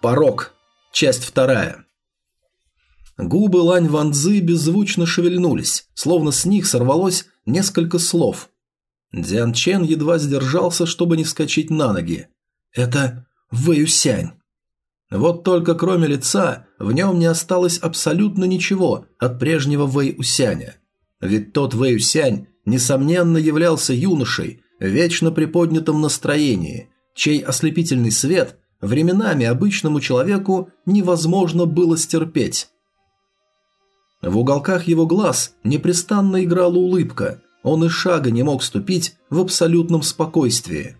Порог. Часть вторая. Губы Лань Ванзы беззвучно шевельнулись, словно с них сорвалось несколько слов. Дзян Чен едва сдержался, чтобы не вскочить на ноги. «Это Вэюсянь». Вот только кроме лица в нем не осталось абсолютно ничего от прежнего Вэйусяня. Ведь тот Вэйусянь, несомненно, являлся юношей, вечно приподнятом настроении, чей ослепительный свет временами обычному человеку невозможно было стерпеть. В уголках его глаз непрестанно играла улыбка, он и шага не мог ступить в абсолютном спокойствии.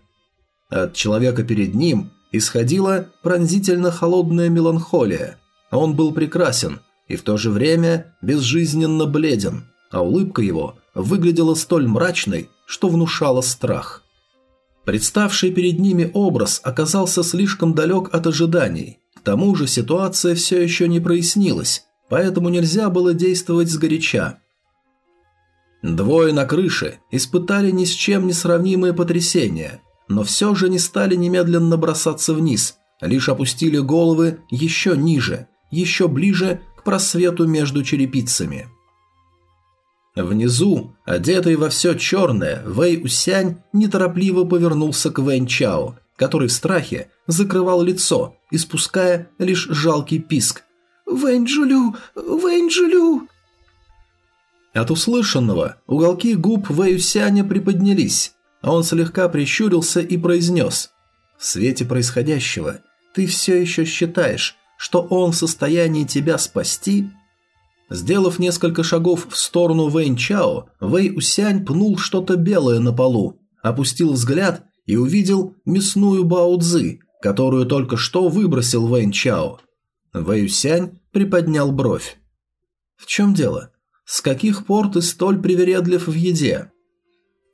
От человека перед ним исходила пронзительно холодная меланхолия. Он был прекрасен и в то же время безжизненно бледен, а улыбка его выглядела столь мрачной, что внушала страх. Представший перед ними образ оказался слишком далек от ожиданий. К тому же ситуация все еще не прояснилась, поэтому нельзя было действовать сгоряча. Двое на крыше испытали ни с чем не сравнимые потрясения, но все же не стали немедленно бросаться вниз, лишь опустили головы еще ниже, еще ближе к просвету между черепицами. Внизу, одетый во все черное, Вэй Усянь неторопливо повернулся к Вэнь Чао, который в страхе закрывал лицо, испуская лишь жалкий писк. «Вэнь Джулю! Вэнь Джулю!» От услышанного уголки губ Вэюсяня приподнялись, а он слегка прищурился и произнес «В свете происходящего ты все еще считаешь, что он в состоянии тебя спасти?» Сделав несколько шагов в сторону Вэнь Чао, Вэй Усянь пнул что-то белое на полу, опустил взгляд и увидел мясную Бао Цзы, которую только что выбросил Вэнь Чао. Вэй Усянь приподнял бровь. «В чем дело? С каких пор ты столь привередлив в еде?»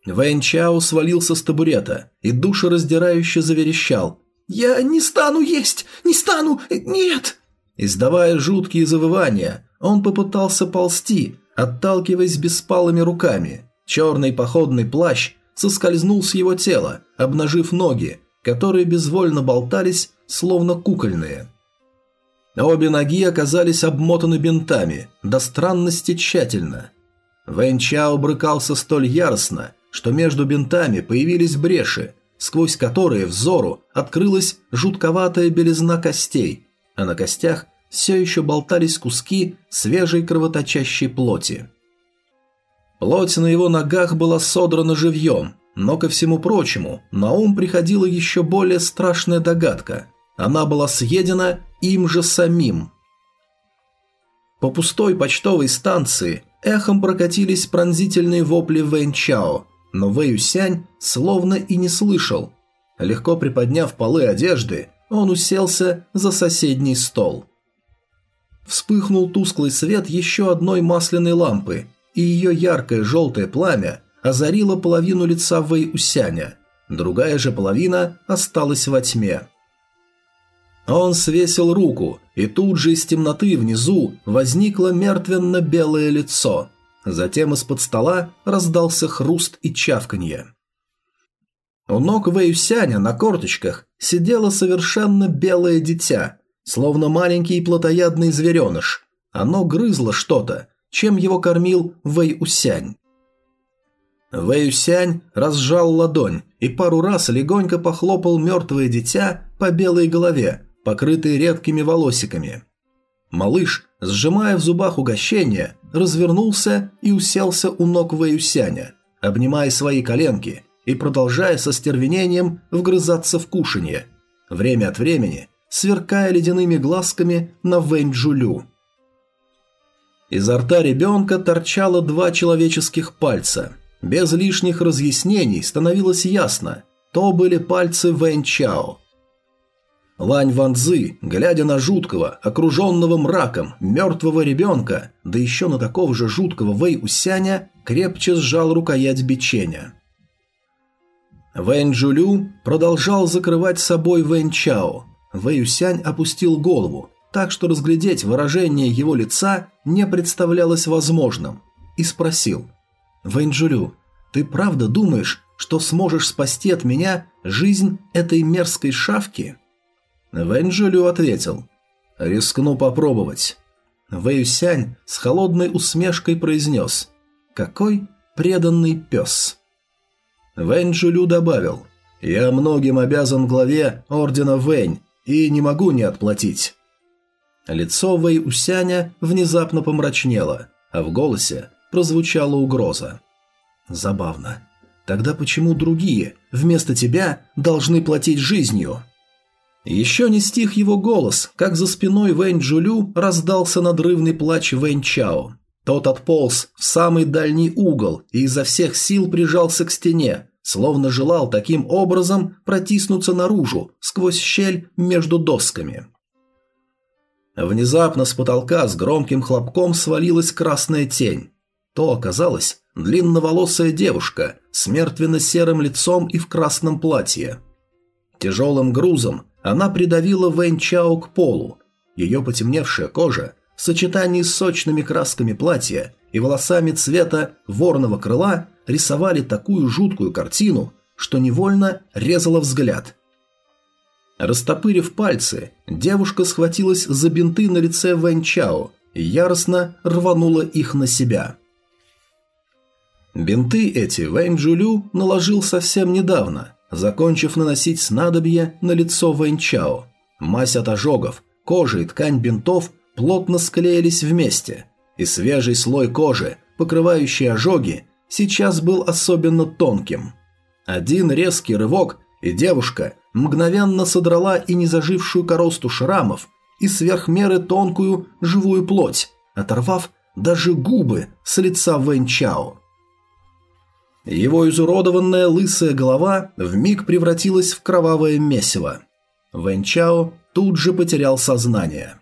Вэнь Чао свалился с табурета и душераздирающе заверещал. «Я не стану есть! Не стану! Нет!» Издавая жуткие завывания, он попытался ползти, отталкиваясь беспалыми руками. Черный походный плащ соскользнул с его тела, обнажив ноги, которые безвольно болтались, словно кукольные. Обе ноги оказались обмотаны бинтами, до странности тщательно. Вэнь Чао брыкался столь яростно, что между бинтами появились бреши, сквозь которые взору открылась жутковатая белизна костей, а на костях все еще болтались куски свежей кровоточащей плоти. Плоть на его ногах была содрана живьем, но, ко всему прочему, на ум приходила еще более страшная догадка. Она была съедена им же самим. По пустой почтовой станции эхом прокатились пронзительные вопли Вэнь Чао, но Вэй Усянь словно и не слышал. Легко приподняв полы одежды, он уселся за соседний стол. Вспыхнул тусклый свет еще одной масляной лампы, и ее яркое желтое пламя озарило половину лица Вэй Усяня, другая же половина осталась во тьме. Он свесил руку, и тут же из темноты внизу возникло мертвенно-белое лицо. Затем из-под стола раздался хруст и чавканье. У ног Вэйюсяня на корточках сидело совершенно белое дитя, словно маленький плотоядный звереныш. Оно грызло что-то, чем его кормил Вэйюсянь. Вэйюсянь разжал ладонь и пару раз легонько похлопал мертвое дитя по белой голове, покрытый редкими волосиками. Малыш, сжимая в зубах угощение, развернулся и уселся у ног Вэюсяня, обнимая свои коленки и продолжая со стервенением вгрызаться в кушанье, время от времени сверкая ледяными глазками на Вэнь-Джулю. Изо рта ребенка торчало два человеческих пальца. Без лишних разъяснений становилось ясно – то были пальцы Вэнь Лань Ван Цзы, глядя на жуткого, окруженного мраком, мертвого ребенка, да еще на такого же жуткого Вэй Усяня, крепче сжал рукоять бичения. Вэнь Джулю продолжал закрывать собой Вэнь Чао. Вэй Усянь опустил голову, так что разглядеть выражение его лица не представлялось возможным, и спросил. «Вэнь Джулю, ты правда думаешь, что сможешь спасти от меня жизнь этой мерзкой шавки?» Вэнь Джулю ответил. «Рискну попробовать». Вэйюсянь с холодной усмешкой произнес. «Какой преданный пес». Вэнь Джулю добавил. «Я многим обязан главе ордена Вэнь и не могу не отплатить». Лицо Вэй Усяня внезапно помрачнело, а в голосе прозвучала угроза. «Забавно. Тогда почему другие, вместо тебя, должны платить жизнью?» Еще не стих его голос, как за спиной Вэнь Джулю раздался надрывный плач Вэнь Чао. Тот отполз в самый дальний угол и изо всех сил прижался к стене, словно желал таким образом протиснуться наружу, сквозь щель между досками. Внезапно с потолка с громким хлопком свалилась красная тень. То оказалась длинноволосая девушка с мертвенно-серым лицом и в красном платье. Тяжелым грузом она придавила Вэнь Чао к полу. Ее потемневшая кожа в сочетании с сочными красками платья и волосами цвета ворного крыла рисовали такую жуткую картину, что невольно резала взгляд. Растопырив пальцы, девушка схватилась за бинты на лице Вэнь Чао и яростно рванула их на себя. Бинты эти Вэнь Джулю наложил совсем недавно, закончив наносить снадобье на лицо Вэнь Чао. Мазь от ожогов, кожа и ткань бинтов плотно склеились вместе, и свежий слой кожи, покрывающий ожоги, сейчас был особенно тонким. Один резкий рывок, и девушка мгновенно содрала и незажившую коросту шрамов, и сверхмеры тонкую живую плоть, оторвав даже губы с лица Вэнь. Его изуродованная лысая голова вмиг превратилась в кровавое месиво. Вэнь тут же потерял сознание.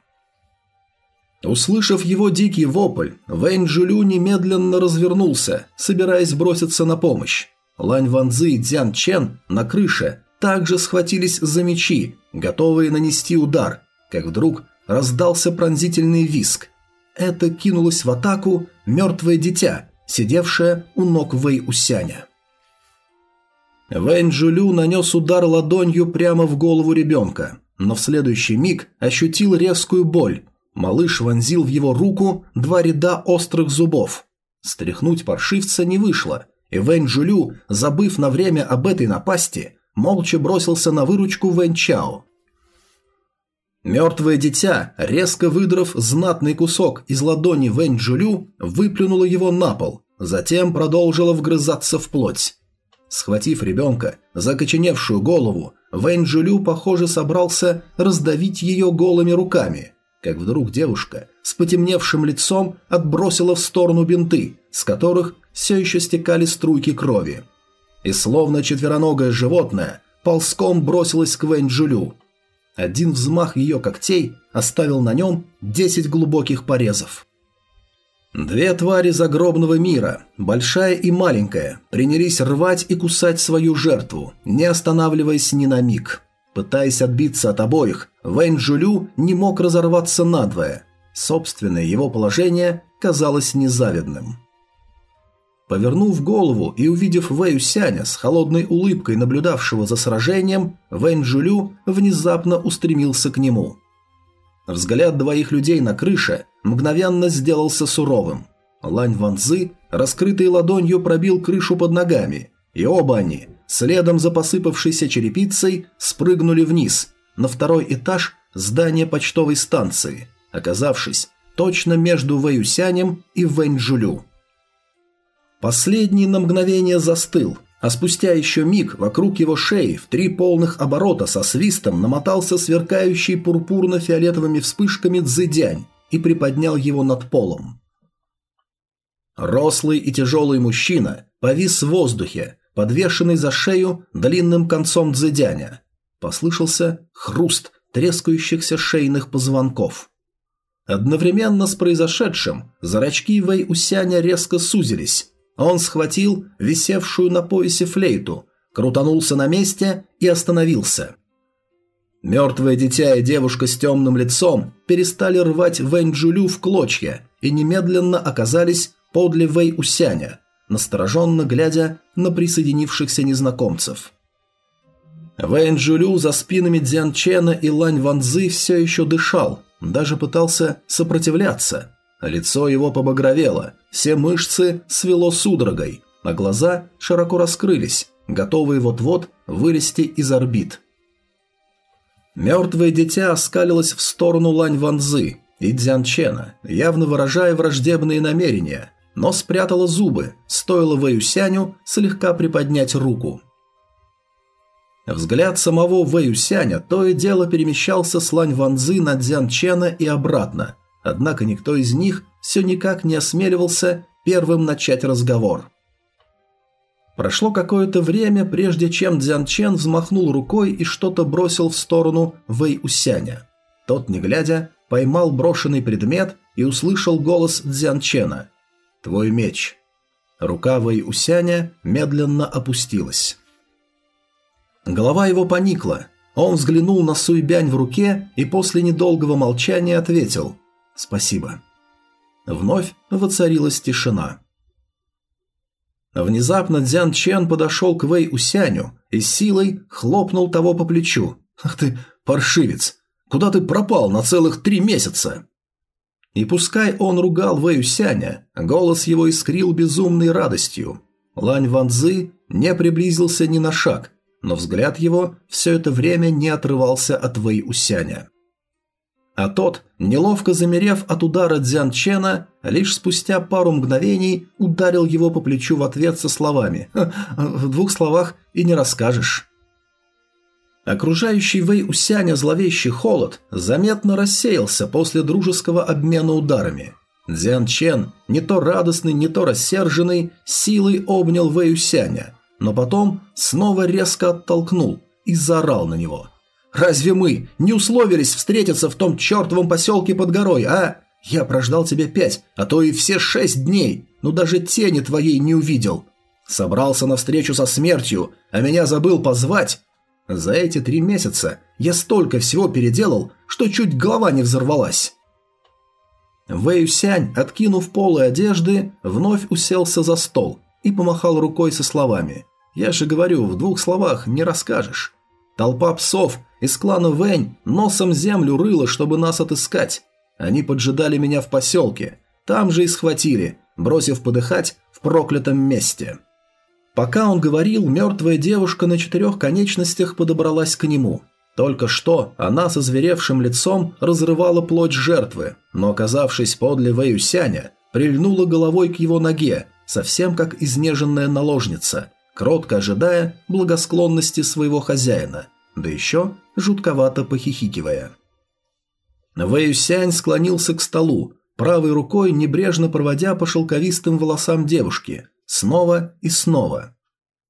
Услышав его дикий вопль, Вэнь Джулю немедленно развернулся, собираясь броситься на помощь. Лань Ванзы и Дзян Чен на крыше также схватились за мечи, готовые нанести удар, как вдруг раздался пронзительный виск. Это кинулось в атаку мертвое дитя, сидевшее у ног Вэй Усяня. Вэнь Джулю нанес удар ладонью прямо в голову ребенка, но в следующий миг ощутил резкую боль, Малыш вонзил в его руку два ряда острых зубов. Стряхнуть паршивца не вышло, и Вэнь Жулю, забыв на время об этой напасти, молча бросился на выручку Вэнь Чао. Мертвое дитя, резко выдрав знатный кусок из ладони Вэнь Джулю, выплюнуло его на пол, затем продолжило вгрызаться в плоть. Схватив ребенка за коченевшую голову, Вэнь Джулю, похоже, собрался раздавить ее голыми руками, как вдруг девушка с потемневшим лицом отбросила в сторону бинты, с которых все еще стекали струйки крови. И словно четвероногое животное ползком бросилась к Вэнь-Джулю. Один взмах ее когтей оставил на нем десять глубоких порезов. Две твари загробного мира, большая и маленькая, принялись рвать и кусать свою жертву, не останавливаясь ни на миг. Пытаясь отбиться от обоих, Вэнь Джулю не мог разорваться надвое. Собственное его положение казалось незавидным. Повернув голову и увидев Вэй Сяня с холодной улыбкой, наблюдавшего за сражением, Вэнь Джулю внезапно устремился к нему. Взгляд двоих людей на крыше мгновенно сделался суровым. Лань Ванзы, раскрытой ладонью, пробил крышу под ногами, и оба они следом за посыпавшейся черепицей спрыгнули вниз, на второй этаж здания почтовой станции, оказавшись точно между Вэюсянем и Вэньчжулю. Последний на мгновение застыл, а спустя еще миг вокруг его шеи в три полных оборота со свистом намотался сверкающий пурпурно-фиолетовыми вспышками дзыдянь и приподнял его над полом. Рослый и тяжелый мужчина повис в воздухе, подвешенный за шею длинным концом дзыдяня. Послышался хруст трескающихся шейных позвонков. Одновременно с произошедшим зрачки Вэй Усяня резко сузились. Он схватил висевшую на поясе флейту, крутанулся на месте и остановился. Мертвое дитя и девушка с темным лицом перестали рвать Вэнь Джулю в клочья и немедленно оказались подле Вэй Усяня, настороженно глядя на присоединившихся незнакомцев. Вэнь Джулю за спинами Дзян Чена и Лань Ванзы все еще дышал, даже пытался сопротивляться. Лицо его побагровело, все мышцы свело судорогой, а глаза широко раскрылись, готовые вот-вот вылезти из орбит. Мертвое дитя оскалилось в сторону Лань Ванзы и Дзян Чена, явно выражая враждебные намерения, но спрятала зубы, стоило Вэюсяню слегка приподнять руку. Взгляд самого Вэюсяня то и дело перемещался с Лань Ванзы на Дзян Чена и обратно, однако никто из них все никак не осмеливался первым начать разговор. Прошло какое-то время, прежде чем Дзян Чен взмахнул рукой и что-то бросил в сторону Вэй Усяня. Тот, не глядя, поймал брошенный предмет и услышал голос Дзян Чена. «Твой меч». Рука Вэй Усяня медленно опустилась. Голова его поникла. Он взглянул на Суйбянь в руке и после недолгого молчания ответил «Спасибо». Вновь воцарилась тишина. Внезапно Дзян Чен подошел к Вэй Усяню и силой хлопнул того по плечу. «Ах ты, паршивец! Куда ты пропал на целых три месяца?» И пускай он ругал Вэй Усяня, голос его искрил безумной радостью. Лань Ван Цзы не приблизился ни на шаг, но взгляд его все это время не отрывался от Вэй Усяня. А тот, неловко замерев от удара Дзян Чена, лишь спустя пару мгновений ударил его по плечу в ответ со словами «В двух словах и не расскажешь». Окружающий Вэй Усяня зловещий холод заметно рассеялся после дружеского обмена ударами. Дзян Чен, не то радостный, не то рассерженный, силой обнял Вэй Усяня, но потом снова резко оттолкнул и заорал на него – Разве мы не условились встретиться в том чертовом поселке под горой, а? Я прождал тебя пять, а то и все шесть дней, но даже тени твоей не увидел. Собрался на встречу со смертью, а меня забыл позвать. За эти три месяца я столько всего переделал, что чуть голова не взорвалась. Вэй Сянь, откинув полы одежды, вновь уселся за стол и помахал рукой со словами. «Я же говорю, в двух словах не расскажешь. Толпа псов из клана Вэнь носом землю рыла, чтобы нас отыскать. Они поджидали меня в поселке. Там же и схватили, бросив подыхать в проклятом месте. Пока он говорил, мертвая девушка на четырех конечностях подобралась к нему. Только что она со зверевшим лицом разрывала плоть жертвы, но, оказавшись подле Вэюсяня, прильнула головой к его ноге, совсем как изнеженная наложница, кротко ожидая благосклонности своего хозяина, да еще жутковато похихикивая. Вэйюсянь склонился к столу, правой рукой небрежно проводя по шелковистым волосам девушки, снова и снова.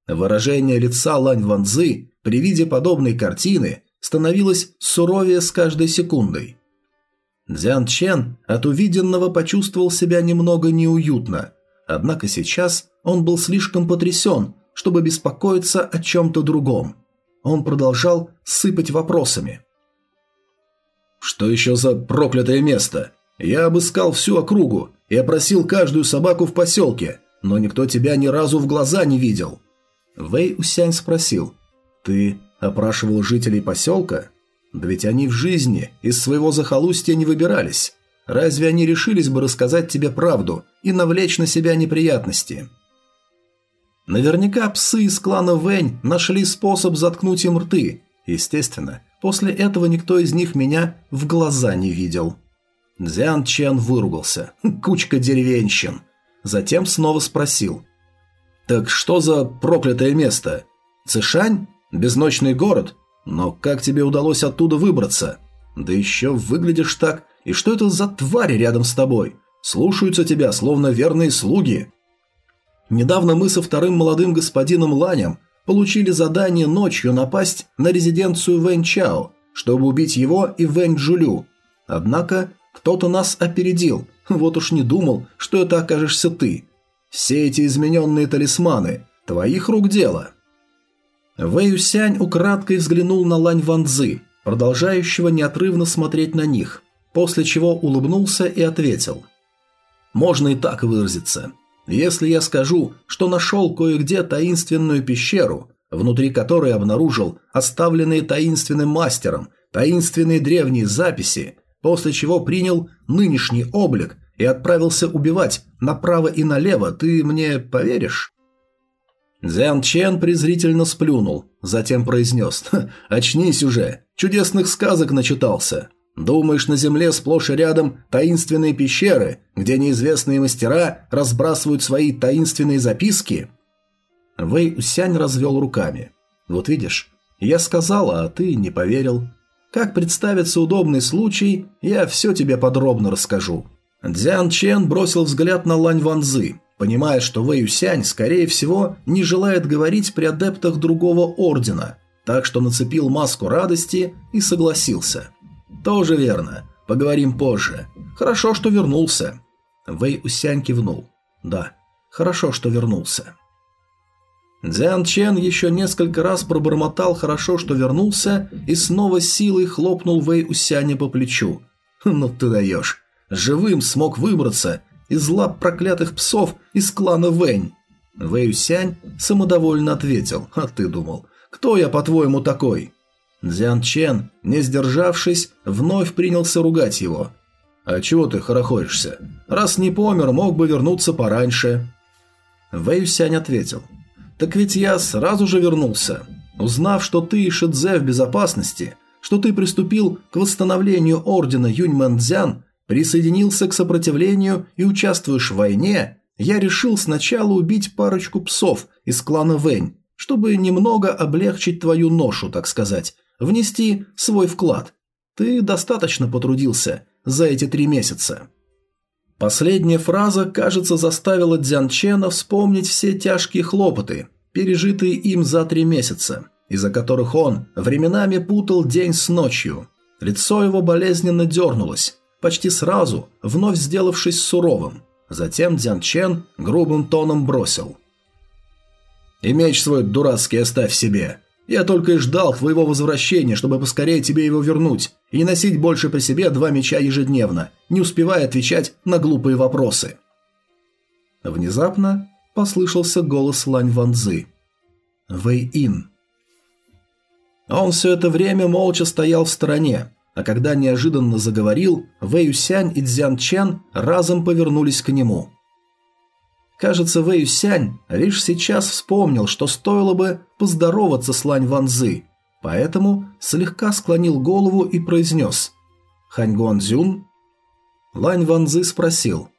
Выражение лица Лань Ванзы при виде подобной картины становилось суровее с каждой секундой. Дзян Чен от увиденного почувствовал себя немного неуютно, однако сейчас он был слишком потрясен, чтобы беспокоиться о чем-то другом. Он продолжал сыпать вопросами. «Что еще за проклятое место? Я обыскал всю округу и опросил каждую собаку в поселке, но никто тебя ни разу в глаза не видел». Вэй Усянь спросил. «Ты опрашивал жителей поселка? Да ведь они в жизни из своего захолустья не выбирались. Разве они решились бы рассказать тебе правду и навлечь на себя неприятности?» Наверняка псы из клана Вэнь нашли способ заткнуть им рты. Естественно, после этого никто из них меня в глаза не видел. Дзян Чен выругался. Кучка деревенщин. Затем снова спросил. «Так что за проклятое место? Цишань? Безночный город? Но как тебе удалось оттуда выбраться? Да еще выглядишь так. И что это за твари рядом с тобой? Слушаются тебя, словно верные слуги. Недавно мы со вторым молодым господином Ланем получили задание ночью напасть на резиденцию Вэнь Чао, чтобы убить его и Вэнь Джулю. Однако кто-то нас опередил, вот уж не думал, что это окажешься ты. Все эти измененные талисманы – твоих рук дело». Вэй Усянь украдкой взглянул на Лань Ванзы, продолжающего неотрывно смотреть на них, после чего улыбнулся и ответил. «Можно и так выразиться. Если я скажу, что нашел кое-где таинственную пещеру, внутри которой обнаружил оставленные таинственным мастером таинственные древние записи, после чего принял нынешний облик и отправился убивать направо и налево, ты мне поверишь? Дзян Чен презрительно сплюнул, затем произнес «Очнись уже, чудесных сказок начитался. Думаешь, на земле сплошь и рядом таинственные пещеры, где неизвестные мастера разбрасывают свои таинственные записки?» Вэй Усянь развел руками. «Вот видишь, я сказала, а ты не поверил. Как представится удобный случай, я все тебе подробно расскажу». Дзян Чен бросил взгляд на Лань Ванзы, понимая, что Вэй Усянь, скорее всего, не желает говорить при адептах другого ордена, так что нацепил маску радости и согласился. «Тоже верно. Поговорим позже. Хорошо, что вернулся». Вэй Усянь кивнул. «Да, хорошо, что вернулся». Дзян Чен еще несколько раз пробормотал «хорошо, что вернулся» и снова силой хлопнул Вэй Усяня по плечу. «Ну ты даешь. Живым смог выбраться из лап проклятых псов из клана Вэнь». Вэй Усянь самодовольно ответил «А ты думал, кто я, по-твоему, такой?» Дзян Чен, не сдержавшись, вновь принялся ругать его. «А чего ты хорохоришься? Раз не помер, мог бы вернуться пораньше». Вэй Усянь ответил – так ведь я сразу же вернулся. Узнав, что ты и Шидзе в безопасности, что ты приступил к восстановлению ордена Юньмэнцзян, присоединился к сопротивлению и участвуешь в войне, я решил сначала убить парочку псов из клана Вэнь, чтобы немного облегчить твою ношу, так сказать, внести свой вклад. Ты достаточно потрудился за эти три месяца. Последняя фраза, кажется, заставила Дзян Чена вспомнить все тяжкие хлопоты, пережитые им за три месяца, из-за которых он временами путал день с ночью. Лицо его болезненно дернулось, почти сразу, вновь сделавшись суровым. Затем Дзян Чен грубым тоном бросил. «И меч свой дурацкий оставь себе. Я только и ждал твоего возвращения, чтобы поскорее тебе его вернуть и не носить больше при себе два меча ежедневно, не успевая отвечать на глупые вопросы. Внезапно послышался голос Лань Ванзы. Вэй-Ин. Он все это время молча стоял в стороне, а когда неожиданно заговорил, Вэй Юсянь и Цзян Чен разом повернулись к нему. Кажется, Вэй Сянь лишь сейчас вспомнил, что стоило бы поздороваться с Лань Ванзы, поэтому слегка склонил голову и произнес «Хань Гуанзюн?» Лань Ванзы спросил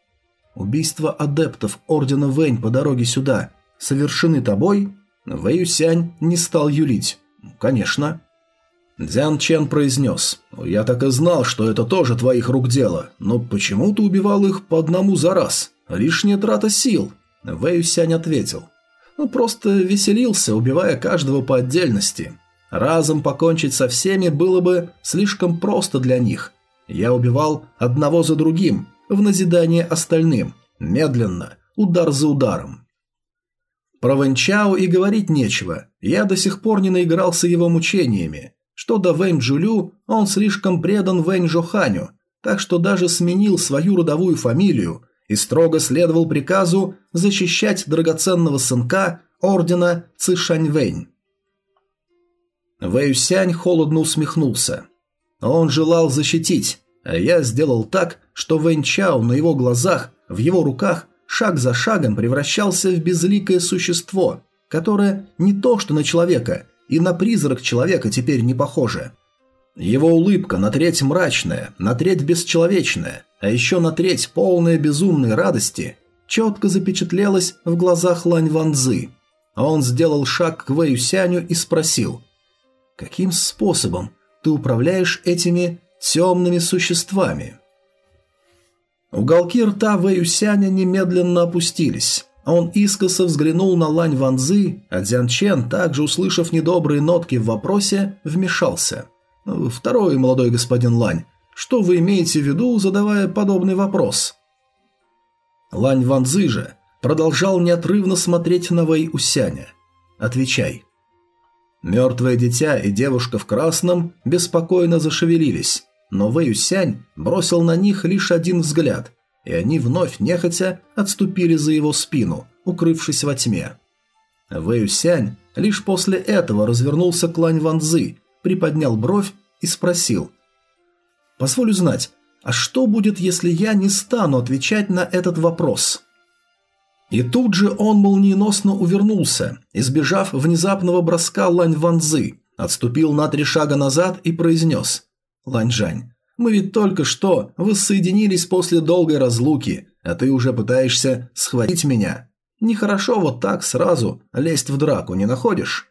«Убийство адептов Ордена Вэнь по дороге сюда совершены тобой?» Вэй Сянь не стал юлить. «Конечно». Дзян Чен произнес «Я так и знал, что это тоже твоих рук дело, но почему ты убивал их по одному за раз?» Лишняя трата сил. Вэй Сянь ответил. Ну, просто веселился, убивая каждого по отдельности. Разом покончить со всеми было бы слишком просто для них. Я убивал одного за другим, в назидание остальным, медленно, удар за ударом. Про Вэнчао и говорить нечего, я до сих пор не наигрался его мучениями. Что до Вэнь Джулю, он слишком предан Вэнь Жоханю, так что даже сменил свою родовую фамилию и строго следовал приказу защищать драгоценного сынка ордена Цишаньвэнь. Вэйюсянь холодно усмехнулся. Он желал защитить, я сделал так, что Вэнь Чао на его глазах, в его руках, шаг за шагом превращался в безликое существо, которое не то что на человека, и на призрак человека теперь не похоже. Его улыбка на треть мрачная, на треть бесчеловечная, а еще на треть полная безумной радости, четко запечатлелась в глазах Лань Ванзы. Он сделал шаг к Вэю Сяню и спросил, «Каким способом ты управляешь этими темными существами?» Уголки рта Вэю Сяня немедленно опустились. Он искоса взглянул на Лань Ванзы, а Дзян Чен, также услышав недобрые нотки в вопросе, вмешался – Второй, молодой господин Лань, что вы имеете в виду, задавая подобный вопрос? Лань Ванзы же продолжал неотрывно смотреть на Вэй Усяня. Отвечай. Мертвое дитя и девушка в красном беспокойно зашевелились, но Вэй Усянь бросил на них лишь один взгляд, и они вновь нехотя отступили за его спину, укрывшись во тьме. Вэй Усянь Лишь после этого развернулся к Лань Ванзы, приподнял бровь и спросил. «Позволю знать, а что будет, если я не стану отвечать на этот вопрос?» И тут же он молниеносно увернулся, избежав внезапного броска Лань Ванзы, отступил на три шага назад и произнес. «Лань Жань, мы ведь только что воссоединились после долгой разлуки, а ты уже пытаешься схватить меня. Нехорошо вот так сразу лезть в драку, не находишь?»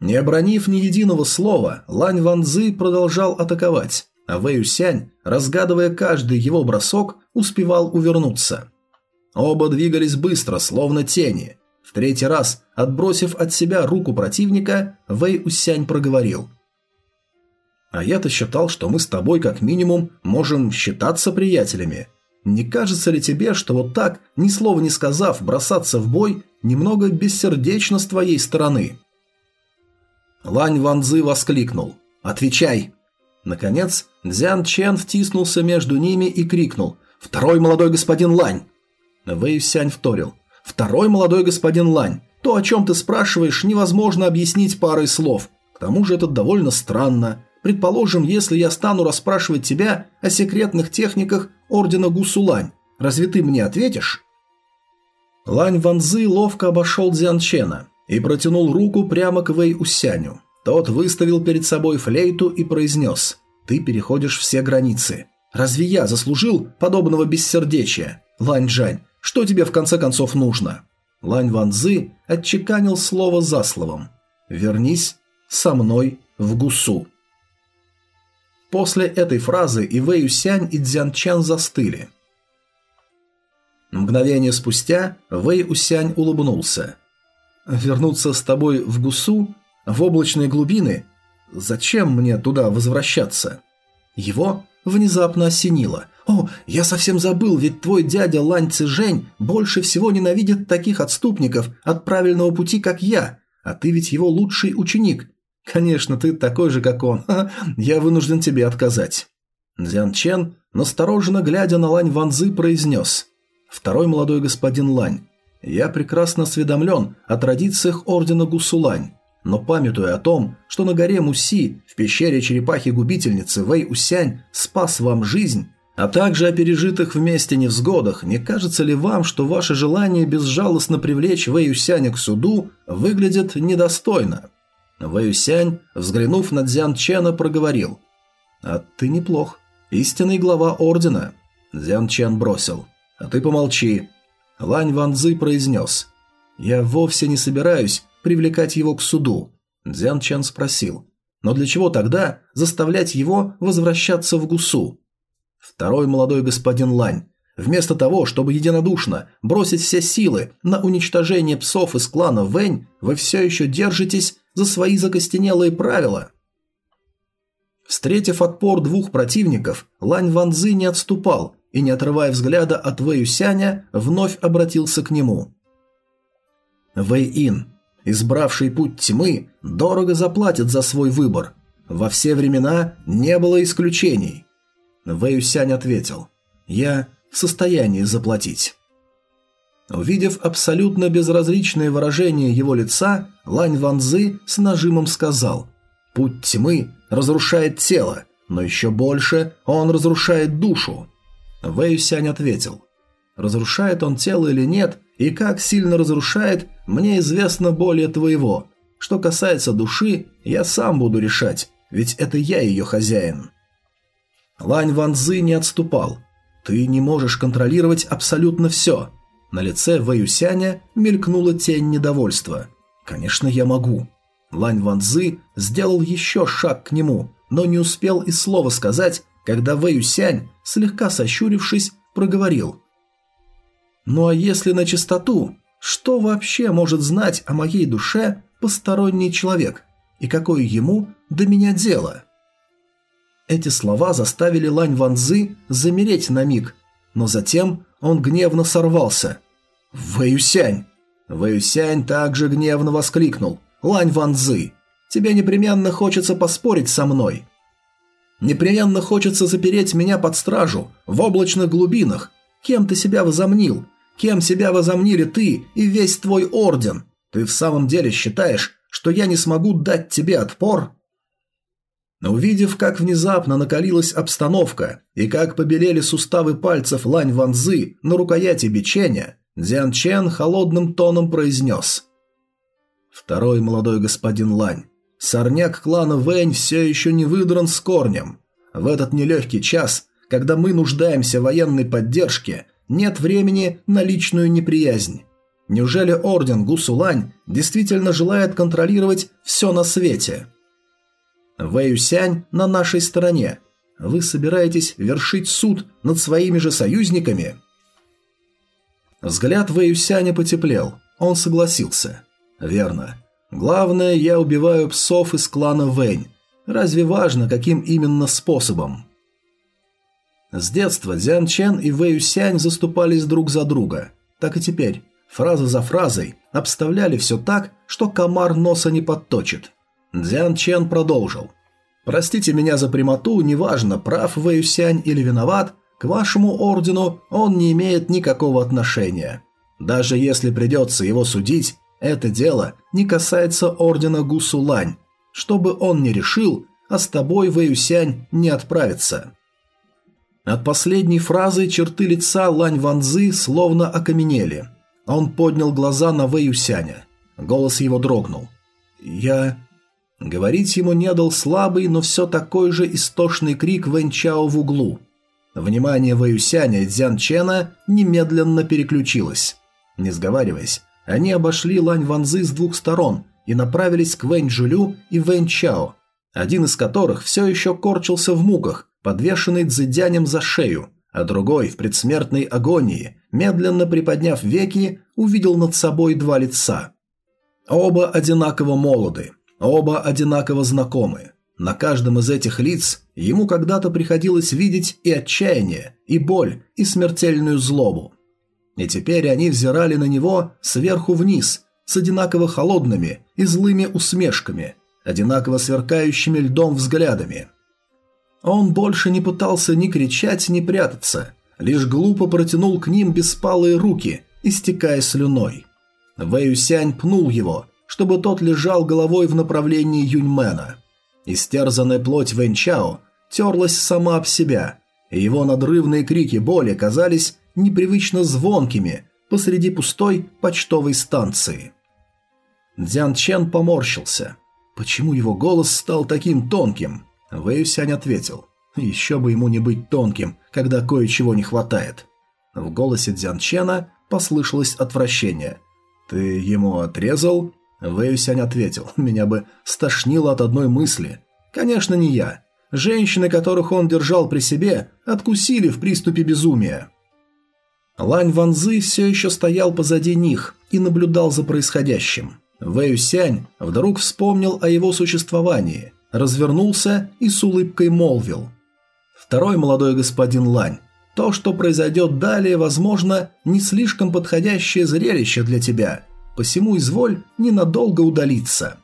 Не обронив ни единого слова, Лань Ванзы продолжал атаковать, а Вэй Юсянь, разгадывая каждый его бросок, успевал увернуться. Оба двигались быстро, словно тени. В третий раз, отбросив от себя руку противника, Вэй Усянь проговорил. «А я-то считал, что мы с тобой как минимум можем считаться приятелями. Не кажется ли тебе, что вот так, ни слова не сказав, бросаться в бой, немного бессердечно с твоей стороны?» Лань Ванзы воскликнул. «Отвечай!» Наконец, Дзян Чен втиснулся между ними и крикнул. «Второй молодой господин Лань!» Вэй Сянь вторил. «Второй молодой господин Лань. То, о чем ты спрашиваешь, невозможно объяснить парой слов. К тому же это довольно странно. Предположим, если я стану расспрашивать тебя о секретных техниках Ордена Гусулань, разве ты мне ответишь?» Лань Ванзы ловко обошел Дзян Чена и протянул руку прямо к Вэй Усяню. Тот выставил перед собой флейту и произнес «Ты переходишь все границы. Разве я заслужил подобного бессердечия? Лань Джань, что тебе в конце концов нужно?» Лань Ванзы отчеканил слово за словом «Вернись со мной в Гусу». После этой фразы и Вэй Юсянь, и Дзян Чан застыли. Мгновение спустя Вэй Усянь улыбнулся. Вернуться с тобой в Гусу? В облачные глубины? Зачем мне туда возвращаться? Его внезапно осенило. «О, я совсем забыл, ведь твой дядя Лань Цзэжэнь больше всего ненавидит таких отступников от правильного пути, как я, а ты ведь его лучший ученик. Конечно, ты такой же, как он. я вынужден тебе отказать». Дзян Чен, настороженно глядя на Лань Ванзы, произнес. «Второй молодой господин Лань, я прекрасно осведомлен о традициях ордена Гусулань, но памятуя о том, что на горе Муси в пещере черепахи-губительницы Вэй Усянь спас вам жизнь, а также о пережитых вместе невзгодах, не кажется ли вам, что ваше желание безжалостно привлечь Вэй Усяня к суду выглядит недостойно? Вэй Усянь, взглянув на Дзян Чена, проговорил. «А ты неплох. Истинный глава ордена». Дзян Чен бросил. «А ты помолчи. Лань Ванзы произнес. «Я вовсе не собираюсь привлекать его к суду». Дзян Чан спросил. «Но для чего тогда заставлять его возвращаться в Гусу?» Второй молодой господин Лань. Вместо того, чтобы единодушно бросить все силы на уничтожение псов из клана Вэнь, вы все еще держитесь за свои закостенелые правила. Встретив отпор двух противников, Лань Ванзы не отступал и, не отрывая взгляда от Вэй Сяня, вновь обратился к нему. Вэй Ин, избравший путь тьмы, дорого заплатит за свой выбор. Во все времена не было исключений. Вэй Сянь ответил, «Я в состоянии заплатить». Увидев абсолютно безразличное выражение его лица, Лань Ванзы с нажимом сказал, «Путь тьмы разрушает тело, но еще больше он разрушает душу. Вэй Сянь ответил. «Разрушает он тело или нет, и как сильно разрушает, мне известно более твоего. Что касается души, я сам буду решать, ведь это я ее хозяин». Лань Ван Цзы не отступал. «Ты не можешь контролировать абсолютно все». На лице Вэюсяня мелькнула тень недовольства. «Конечно, я могу». Лань Ван Цзы сделал еще шаг к нему, но не успел и слова сказать, когда Вэй Юсянь, слегка сощурившись, проговорил. «Ну а если на чистоту, что вообще может знать о моей душе посторонний человек? И какое ему до меня дело?» Эти слова заставили Лань Ванзы замереть на миг, но затем он гневно сорвался. «Вэюсянь!» Вэюсянь также гневно воскликнул. «Лань Ванзы, тебе непременно хочется поспорить со мной. Непременно хочется запереть меня под стражу, в облачных глубинах. Кем ты себя возомнил? Кем себя возомнили ты и весь твой орден? Ты в самом деле считаешь, что я не смогу дать тебе отпор?» Увидев, как внезапно накалилась обстановка и как побелели суставы пальцев Лань Ванзы на рукояти бичения, Дзян Чен холодным тоном произнес. «Второй молодой господин Лань, сорняк клана Вэнь все еще не выдран с корнем. В этот нелегкий час, когда мы нуждаемся в военной поддержке, нет времени на личную неприязнь. Неужели орден Гусулань действительно желает контролировать все на свете?» Вэйюсянь на нашей стороне. Вы собираетесь вершить суд над своими же союзниками?» Взгляд Вэйюсяня потеплел. Он согласился. «Верно. Главное, я убиваю псов из клана Вэнь. Разве важно, каким именно способом?» С детства Дзян Чен и Вэй Юсянь заступались друг за друга. Так и теперь, фраза за фразой, обставляли все так, что комар носа не подточит. Дзян Чен продолжил. «Простите меня за прямоту, неважно, прав Вэйюсянь или виноват, к вашему ордену он не имеет никакого отношения. Даже если придется его судить, это дело не касается ордена Гусулань. Что бы он ни решил, а с тобой Вэйюсянь не отправится». От последней фразы черты лица Лань Ванзы словно окаменели. Он поднял глаза на Вэйюсяня. Голос его дрогнул. «Я Говорить ему не дал слабый, но все такой же истошный крик Вэнчао в углу. Внимание Вэюсяня и Дзян Чена немедленно переключилось. Не сговариваясь, они обошли Лань Ванзы с двух сторон и направились к Вэнь и Вэнь Чао, один из которых все еще корчился в муках, подвешенный дзидянем за шею, а другой в предсмертной агонии, медленно приподняв веки, увидел над собой два лица. Оба одинаково молоды, Оба одинаково знакомы. На каждом из этих лиц ему когда-то приходилось видеть и отчаяние, и боль, и смертельную злобу. И теперь они взирали на него сверху вниз, с одинаково холодными и злыми усмешками, одинаково сверкающими льдом взглядами. Он больше не пытался ни кричать, ни прятаться, лишь глупо протянул к ним беспалые руки, истекая слюной. Вэюсянь пнул его, чтобы тот лежал головой в направлении Юньмена. Истерзанная плоть Вэнчао терлась сама об себя, и его надрывные крики боли казались непривычно звонкими посреди пустой почтовой станции. Дзян Чен поморщился. Почему его голос стал таким тонким? Вэйюсянь ответил. Еще бы ему не быть тонким, когда кое-чего не хватает. В голосе Дзян Чена послышалось отвращение. «Ты ему отрезал?» Вэйюсянь ответил, меня бы стошнило от одной мысли. Конечно, не я. Женщины, которых он держал при себе, откусили в приступе безумия. Лань Ванзы все еще стоял позади них и наблюдал за происходящим. Вэйюсянь вдруг вспомнил о его существовании, развернулся и с улыбкой молвил. «Второй молодой господин Лань, то, что произойдет далее, возможно, не слишком подходящее зрелище для тебя, посему изволь ненадолго удалиться».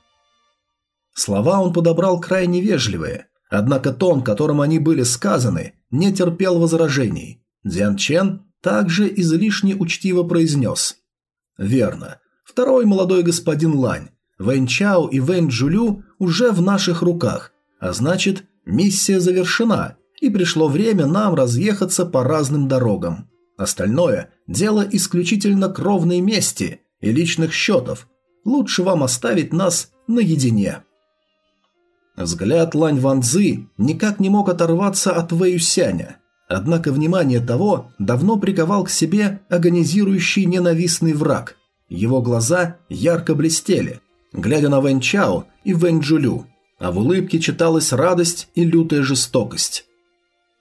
Слова он подобрал крайне вежливые, однако тон, которым они были сказаны, не терпел возражений. Дзян Чен также излишне учтиво произнес. «Верно. Второй молодой господин Лань, Вэнь Чао и Вэнь Джулю уже в наших руках, а значит, миссия завершена, и пришло время нам разъехаться по разным дорогам. Остальное – дело исключительно кровной мести, и личных счетов. Лучше вам оставить нас наедине». Взгляд Лань Ванзы никак не мог оторваться от Вэюсяня, однако внимание того давно приковал к себе агонизирующий ненавистный враг. Его глаза ярко блестели, глядя на Вэнь Чао и Вэнь Джулю, а в улыбке читалась радость и лютая жестокость.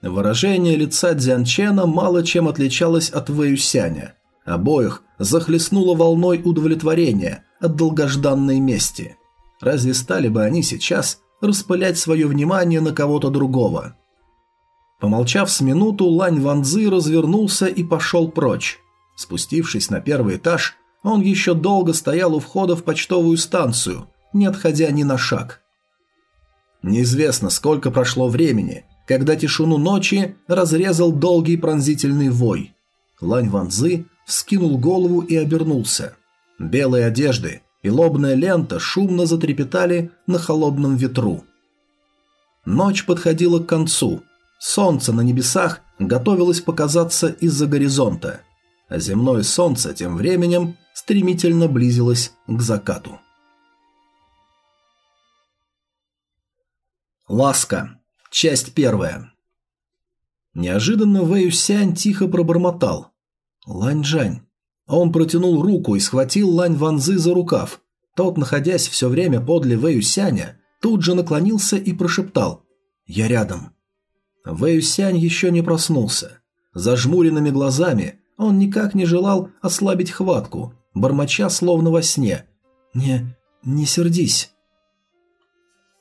Выражение лица Дзян Чена мало чем отличалось от Вэюсяня – Обоих захлестнуло волной удовлетворения от долгожданной мести. Разве стали бы они сейчас распылять свое внимание на кого-то другого? Помолчав с минуту, Лань Ванзы развернулся и пошел прочь. Спустившись на первый этаж, он еще долго стоял у входа в почтовую станцию, не отходя ни на шаг. Неизвестно, сколько прошло времени, когда тишину ночи разрезал долгий пронзительный вой. Лань Ванзы вскинул голову и обернулся. Белые одежды, и лобная лента шумно затрепетали на холодном ветру. Ночь подходила к концу. Солнце на небесах готовилось показаться из-за горизонта, а земное солнце тем временем стремительно близилось к закату. Ласка. Часть первая. Неожиданно Вэй Сянь тихо пробормотал. «Лань-Жань». Он протянул руку и схватил Лань Ванзы за рукав. Тот, находясь все время подле Вэй Сяня, тут же наклонился и прошептал «Я рядом». Вэй Сянь еще не проснулся. Зажмуренными глазами он никак не желал ослабить хватку, бормоча словно во сне. «Не... не сердись».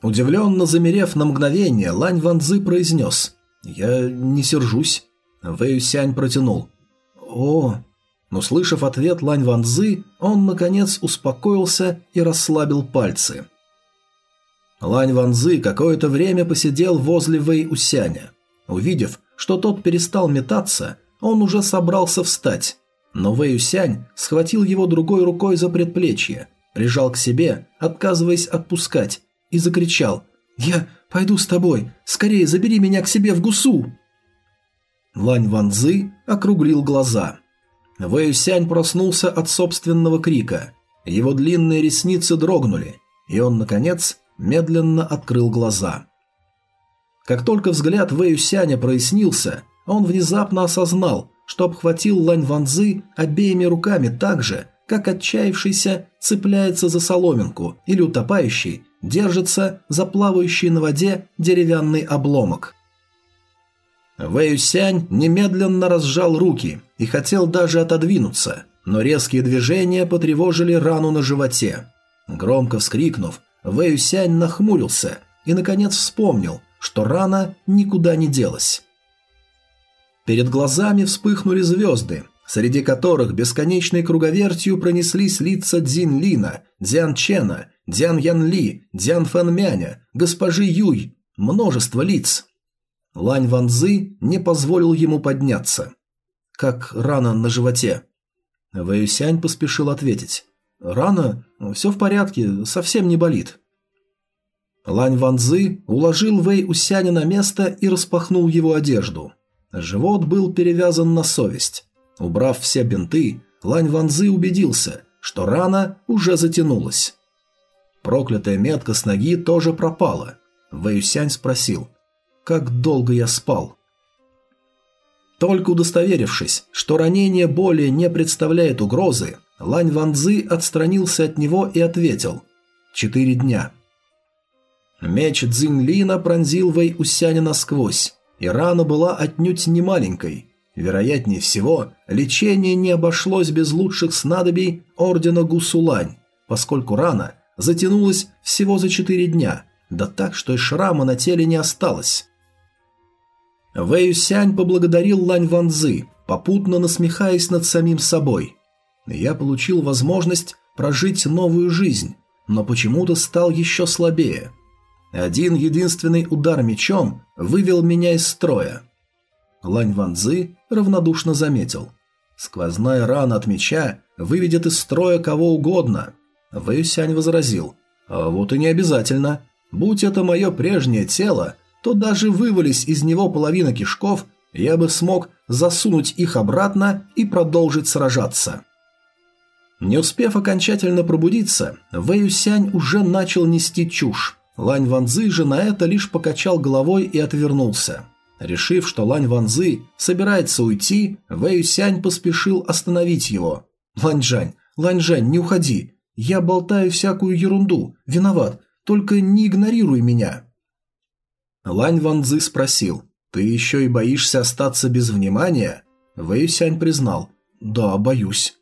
Удивленно замерев на мгновение, Лань Ванзы произнес «Я не сержусь». Вэй Сянь протянул «О...» Но, слышав ответ Лань Ванзы, он, наконец, успокоился и расслабил пальцы. Лань Ванзы какое-то время посидел возле Вэй Усяня. Увидев, что тот перестал метаться, он уже собрался встать. Но Вэй Усянь схватил его другой рукой за предплечье, прижал к себе, отказываясь отпускать, и закричал «Я пойду с тобой, скорее забери меня к себе в гусу!» Лань Ванзы округлил глаза. Вэй Сянь проснулся от собственного крика. Его длинные ресницы дрогнули, и он, наконец, медленно открыл глаза. Как только взгляд Вэй Сяня прояснился, он внезапно осознал, что обхватил Лань Ванзы обеими руками так же, как отчаявшийся цепляется за соломинку или утопающий держится за плавающий на воде деревянный обломок. Вэйюсянь немедленно разжал руки и хотел даже отодвинуться, но резкие движения потревожили рану на животе. Громко вскрикнув, Вэйюсянь нахмурился и, наконец, вспомнил, что рана никуда не делась. Перед глазами вспыхнули звезды, среди которых бесконечной круговертью пронеслись лица Дзин Лина, Дзян Чена, Дзян Ян Ли, Дзян Фэн Мяня, госпожи Юй, множество лиц. Лань Ванзы не позволил ему подняться. Как рана на животе. Вэйюсянь поспешил ответить. Рана? Все в порядке, совсем не болит. Лань Ванзы уложил Вэй Усяня на место и распахнул его одежду. Живот был перевязан на совесть. Убрав все бинты, Лань Ванзы убедился, что рана уже затянулась. Проклятая метка с ноги тоже пропала. Вэйюсянь спросил, как долго я спал. Только удостоверившись, что ранение более не представляет угрозы, Лань Ванзы отстранился от него и ответил «Четыре дня». Меч Цзиньлина пронзил Вэй Усяня насквозь, и рана была отнюдь не маленькой. Вероятнее всего, лечение не обошлось без лучших снадобий ордена Гусулань, поскольку рана затянулась всего за четыре дня, да так, что и шрама на теле не осталось. Вэй Сянь поблагодарил Лань Ванзы, попутно насмехаясь над самим собой. Я получил возможность прожить новую жизнь, но почему-то стал еще слабее. Один единственный удар мечом вывел меня из строя. Лань Ванзы равнодушно заметил. Сквозная рана от меча выведет из строя кого угодно. Вэй Сянь возразил. А вот и не обязательно. Будь это мое прежнее тело, то даже вывались из него половина кишков, я бы смог засунуть их обратно и продолжить сражаться. Не успев окончательно пробудиться, Вэй Сянь уже начал нести чушь. Лань Ванзы же на это лишь покачал головой и отвернулся. Решив, что Лань Ванзы собирается уйти, Вэй Сянь поспешил остановить его. «Лань Жань, Лань Жань, не уходи. Я болтаю всякую ерунду. Виноват. Только не игнорируй меня». Лань Ванзы спросил, «Ты еще и боишься остаться без внимания?» Вэй Сянь признал, «Да, боюсь».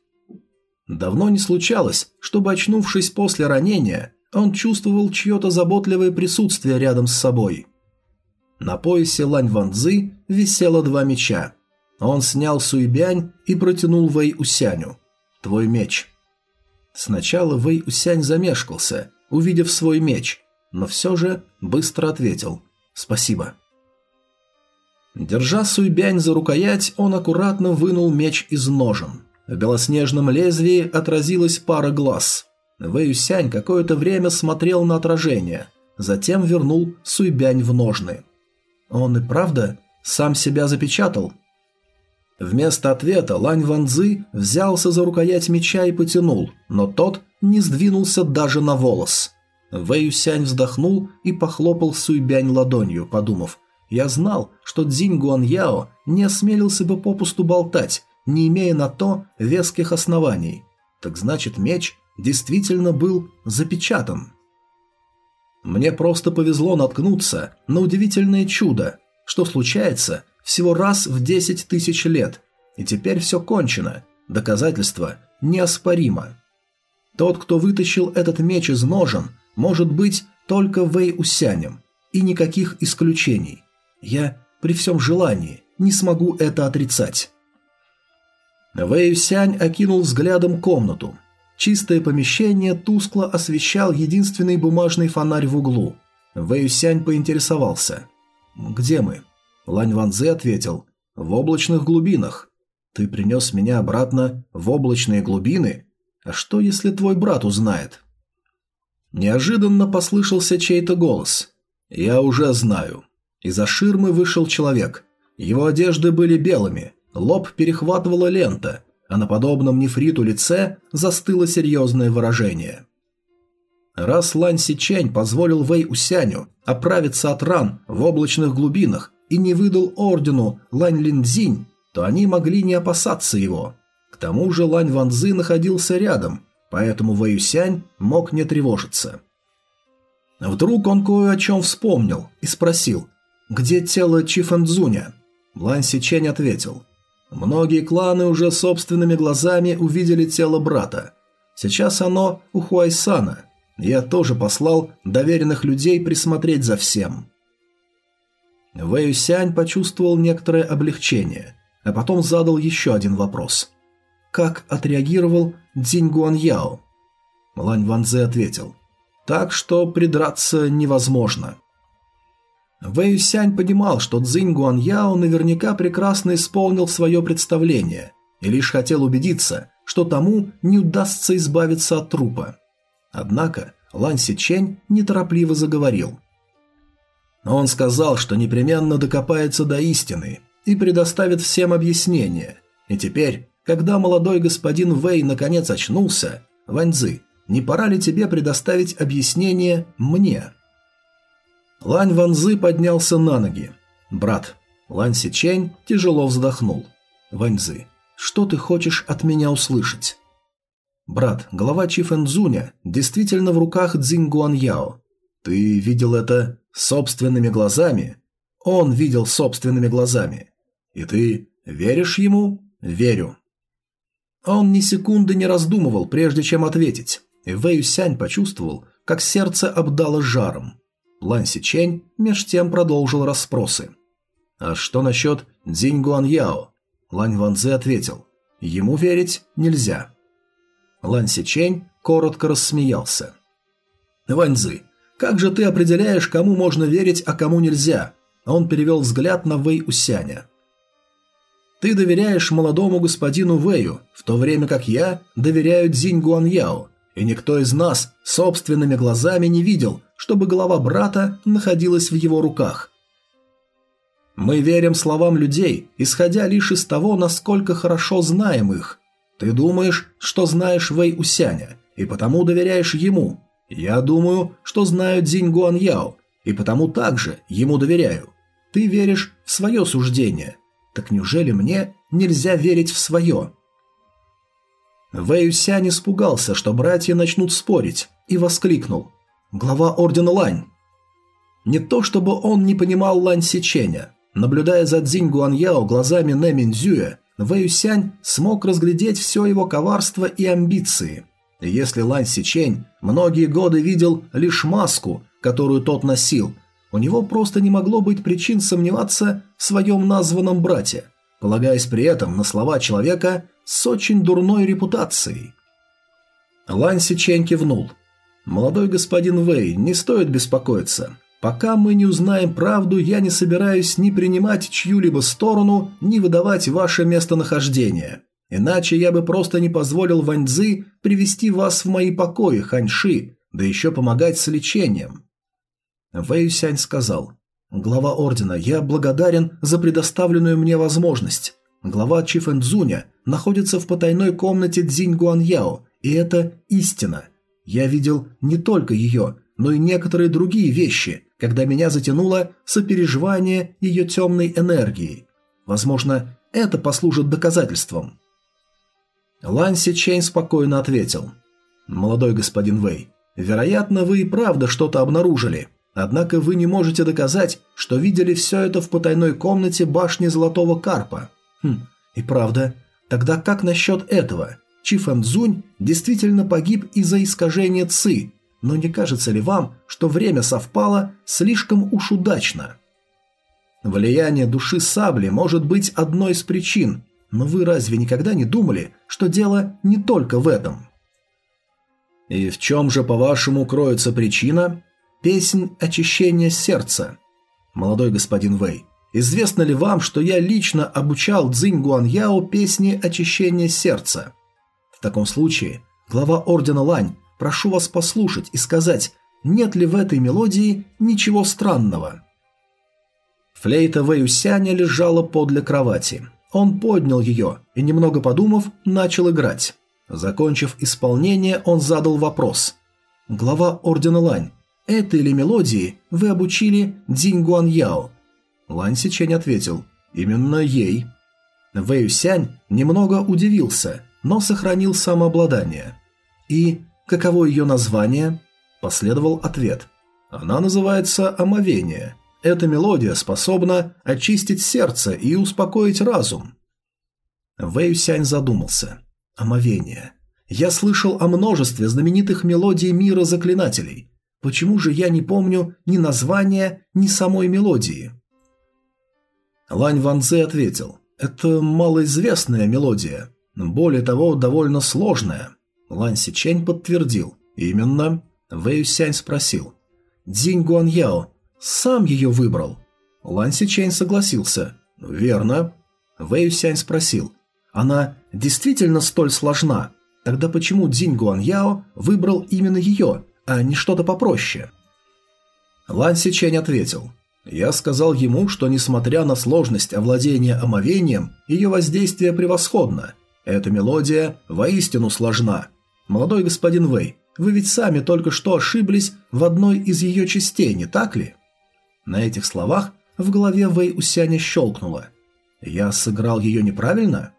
Давно не случалось, чтобы, очнувшись после ранения, он чувствовал чье-то заботливое присутствие рядом с собой. На поясе Лань Ванзы висело два меча. Он снял Суйбянь и протянул Вэй Усяню. «Твой меч». Сначала Вэй Усянь замешкался, увидев свой меч, но все же быстро ответил «Спасибо». Держа Суйбянь за рукоять, он аккуратно вынул меч из ножен. В белоснежном лезвии отразилась пара глаз. Вэй Юсянь какое-то время смотрел на отражение, затем вернул Суйбянь в ножны. Он и правда сам себя запечатал? Вместо ответа Лань Ванзы взялся за рукоять меча и потянул, но тот не сдвинулся даже на волос. Вэй Юсянь вздохнул и похлопал Суйбянь ладонью, подумав, «Я знал, что Цзинь Гуаньяо не осмелился бы попусту болтать, не имея на то веских оснований. Так значит, меч действительно был запечатан». Мне просто повезло наткнуться на удивительное чудо, что случается всего раз в 10 тысяч лет, и теперь все кончено, доказательство неоспоримо. Тот, кто вытащил этот меч из ножен, может быть только Вэй Усянем, и никаких исключений. Я при всем желании не смогу это отрицать. Вэй Усянь окинул взглядом комнату. Чистое помещение тускло освещал единственный бумажный фонарь в углу. Вэй Усянь поинтересовался. «Где мы?» Лань Ванзе ответил. «В облачных глубинах. Ты принес меня обратно в облачные глубины? А что, если твой брат узнает?» Неожиданно послышался чей-то голос. «Я уже знаю». Из-за ширмы вышел человек. Его одежды были белыми, лоб перехватывала лента, а на подобном нефриту лице застыло серьезное выражение. Раз Лань Сичень позволил Вэй Усяню оправиться от ран в облачных глубинах и не выдал ордену Лань Линдзинь, то они могли не опасаться его. К тому же Лань Ванзы находился рядом, поэтому Вэй Усянь мог не тревожиться. Вдруг он кое о чем вспомнил и спросил, где тело Чифэнцзуня? Лань Сичень ответил, многие кланы уже собственными глазами увидели тело брата. Сейчас оно у Хуайсана. Я тоже послал доверенных людей присмотреть за всем. Вэй Сянь почувствовал некоторое облегчение, а потом задал еще один вопрос. Как отреагировал Цзинь Гуаньяо? Лань Ванзе ответил. Так что придраться невозможно. Вэй Сянь понимал, что Цзинь Гуаньяо наверняка прекрасно исполнил свое представление и лишь хотел убедиться, что тому не удастся избавиться от трупа. Однако Лань Сичень неторопливо заговорил – он сказал, что непременно докопается до истины и предоставит всем объяснение. И теперь, когда молодой господин Вэй наконец очнулся, Ваньзы, не пора ли тебе предоставить объяснение мне? Лань Ванзы поднялся на ноги. Брат, Лань Сичень тяжело вздохнул. Ваньзы, что ты хочешь от меня услышать? Брат, глава Чифэнзуня действительно в руках Цзинь Гуаньяо. Ты видел это Собственными глазами? Он видел собственными глазами. И ты веришь ему? Верю. Он ни секунды не раздумывал, прежде чем ответить. И Вэй Сянь почувствовал, как сердце обдало жаром. Лан Сичень меж тем продолжил расспросы. «А что насчет Дзинь Гуаньяо?» Лань Ванзе ответил. «Ему верить нельзя». Лан Сичень коротко рассмеялся. «Ваньзы, как же ты определяешь, кому можно верить, а кому нельзя? Он перевел взгляд на Вэй Усяня. Ты доверяешь молодому господину Вэю, в то время как я доверяю Цзинь Гуаньяо, и никто из нас собственными глазами не видел, чтобы голова брата находилась в его руках. Мы верим словам людей, исходя лишь из того, насколько хорошо знаем их. Ты думаешь, что знаешь Вэй Усяня, и потому доверяешь ему, я думаю, что знаю Дзинь Гуаньяо, и потому также ему доверяю. Ты веришь в свое суждение. Так неужели мне нельзя верить в свое? Вэй Сянь испугался, что братья начнут спорить, и воскликнул. Глава Ордена Лань. Не то чтобы он не понимал Лань Сеченя. Наблюдая за Цзинь Гуаньяо глазами Нэ Минзюя, Вэй Сянь смог разглядеть все его коварство и амбиции – если Лань Сичень многие годы видел лишь маску, которую тот носил, у него просто не могло быть причин сомневаться в своем названном брате, полагаясь при этом на слова человека с очень дурной репутацией. Лань Сичень кивнул. «Молодой господин Вэй, не стоит беспокоиться. Пока мы не узнаем правду, я не собираюсь ни принимать чью-либо сторону, ни выдавать ваше местонахождение. Иначе я бы просто не позволил Ваньцзы привести вас в мои покои, Ханьши, да еще помогать с лечением. Вэй Сянь сказал, «Глава Ордена, я благодарен за предоставленную мне возможность. Глава Чифэнцзуня находится в потайной комнате Цзинь Гуаньяо, и это истина. Я видел не только ее, но и некоторые другие вещи, когда меня затянуло сопереживание ее темной энергией. Возможно, это послужит доказательством. Ланси Чейн спокойно ответил. «Молодой господин Вэй, вероятно, вы и правда что-то обнаружили, однако вы не можете доказать, что видели все это в потайной комнате башни Золотого Карпа. Хм, и правда, тогда как насчет этого? Чи Фэнцзунь действительно погиб из-за искажения Ци, но не кажется ли вам, что время совпало слишком уж удачно? Влияние души сабли может быть одной из причин, но вы разве никогда не думали, что дело не только в этом? И в чем же, по-вашему, кроется причина? Песнь очищения сердца. Молодой господин Вэй, известно ли вам, что я лично обучал Цзинь Гуаньяо песни очищения сердца? В таком случае, глава ордена Лань Прошу вас послушать и сказать, нет ли в этой мелодии ничего странного. Флейта Вэюсяня лежала подле кровати. Он поднял ее и, немного подумав, начал играть. Закончив исполнение, он задал вопрос. «Глава Ордена Лань, этой ли мелодии вы обучили Динь Гуаньяо?» Лань Сичень ответил. «Именно ей». Вэюсянь немного удивился, но сохранил самообладание. «И Каково ее название? Последовал ответ. Она называется «Омовение». Эта мелодия способна очистить сердце и успокоить разум. Вэй Сянь задумался. Омовение. Я слышал о множестве знаменитых мелодий мира заклинателей. Почему же я не помню ни названия, ни самой мелодии? Лань Ванзе ответил. Это малоизвестная мелодия. Более того, довольно сложная. Лан Сичень подтвердил. «Именно». Вэй Сянь спросил. «Дзинь Гуаньяо сам ее выбрал?» Лан Сичень согласился. «Верно». Вэй Сянь спросил. «Она действительно столь сложна? Тогда почему Дзинь Гуаньяо выбрал именно ее, а не что-то попроще?» Лан Сичень ответил. «Я сказал ему, что несмотря на сложность овладения омовением, ее воздействие превосходно. Эта мелодия воистину сложна. «Молодой господин Вэй, вы ведь сами только что ошиблись в одной из ее частей, не так ли?» На этих словах в голове Вэй Усяня щелкнуло. «Я сыграл ее неправильно?»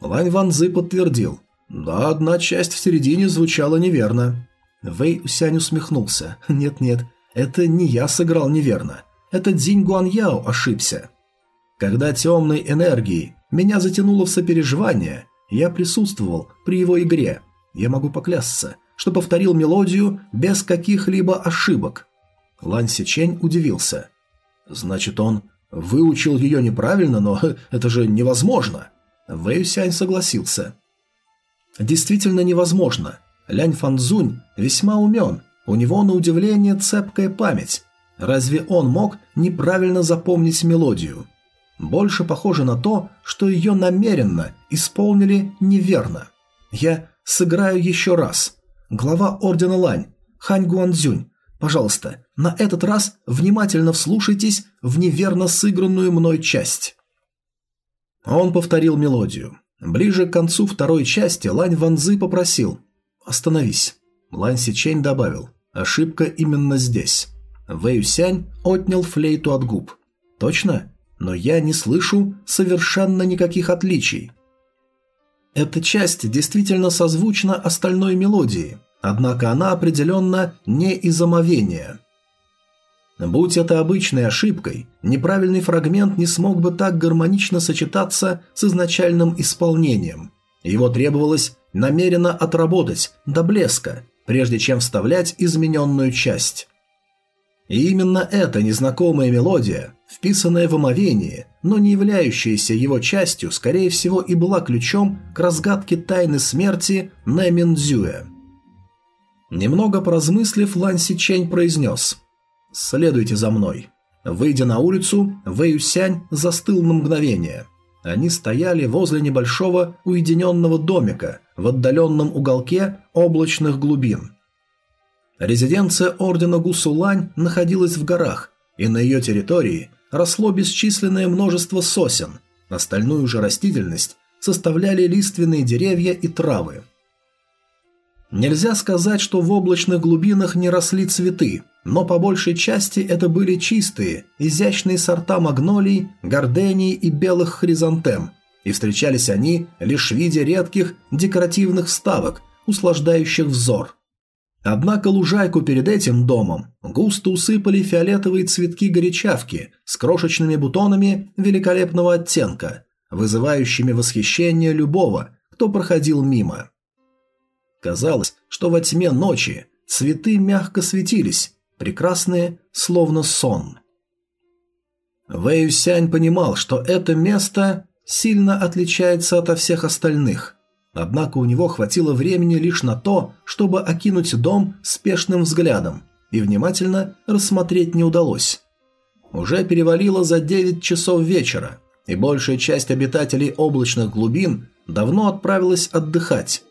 Лань Ван Цзы подтвердил. «Да, одна часть в середине звучала неверно». Вэй Усянь усмехнулся. «Нет-нет, это не я сыграл неверно. Это Дзинь Гуаньяо ошибся. Когда темной энергией меня затянуло в сопереживание, я присутствовал при его игре. Я могу поклясться, что повторил мелодию без каких-либо ошибок. Лан Сичень удивился. Значит, он выучил ее неправильно, но это же невозможно. Вэй Сянь согласился. Действительно невозможно. Лянь Фанзунь весьма умен, у него на удивление цепкая память. Разве он мог неправильно запомнить мелодию? Больше похоже на то, что ее намеренно исполнили неверно. Я сыграю еще раз. Глава Ордена Лань, Хань Гуанзюнь, пожалуйста, на этот раз внимательно вслушайтесь в неверно сыгранную мной часть. Он повторил мелодию. Ближе к концу второй части Лань Ванзы попросил «Остановись». Лань Сичень добавил «Ошибка именно здесь». Вэй Сянь отнял флейту от губ. «Точно?» но я не слышу совершенно никаких отличий. Эта часть действительно созвучна остальной мелодии, однако она определенно не из омовения. Будь это обычной ошибкой, неправильный фрагмент не смог бы так гармонично сочетаться с изначальным исполнением. Его требовалось намеренно отработать до блеска, прежде чем вставлять измененную часть. И именно эта незнакомая мелодия, вписанная в омовение, но не являющаяся его частью, скорее всего и была ключом к разгадке тайны смерти Нэминдзюэ. Немного поразмыслив, Лан Сичень произнес «Следуйте за мной». Выйдя на улицу, Вэй Сянь застыл на мгновение. Они стояли возле небольшого уединенного домика в отдаленном уголке облачных глубин. Резиденция ордена Гусулань находилась в горах, и на ее территории росло бесчисленное множество сосен, остальную же растительность составляли лиственные деревья и травы. Нельзя сказать, что в облачных глубинах не росли цветы, но по большей части это были чистые, изящные сорта магнолий, гордений и белых хризантем, и встречались они лишь в виде редких декоративных вставок, услаждающих взор. Однако лужайку перед этим домом густо усыпали фиолетовые цветки горячавки с крошечными бутонами великолепного оттенка, вызывающими восхищение любого, кто проходил мимо. Казалось, что во тьме ночи цветы мягко светились, прекрасные, словно сон. Вэй Сянь понимал, что это место сильно отличается от всех остальных. Однако у него хватило времени лишь на то, чтобы окинуть дом спешным взглядом, и внимательно рассмотреть не удалось. Уже перевалило за 9 часов вечера, и большая часть обитателей облачных глубин давно отправилась отдыхать.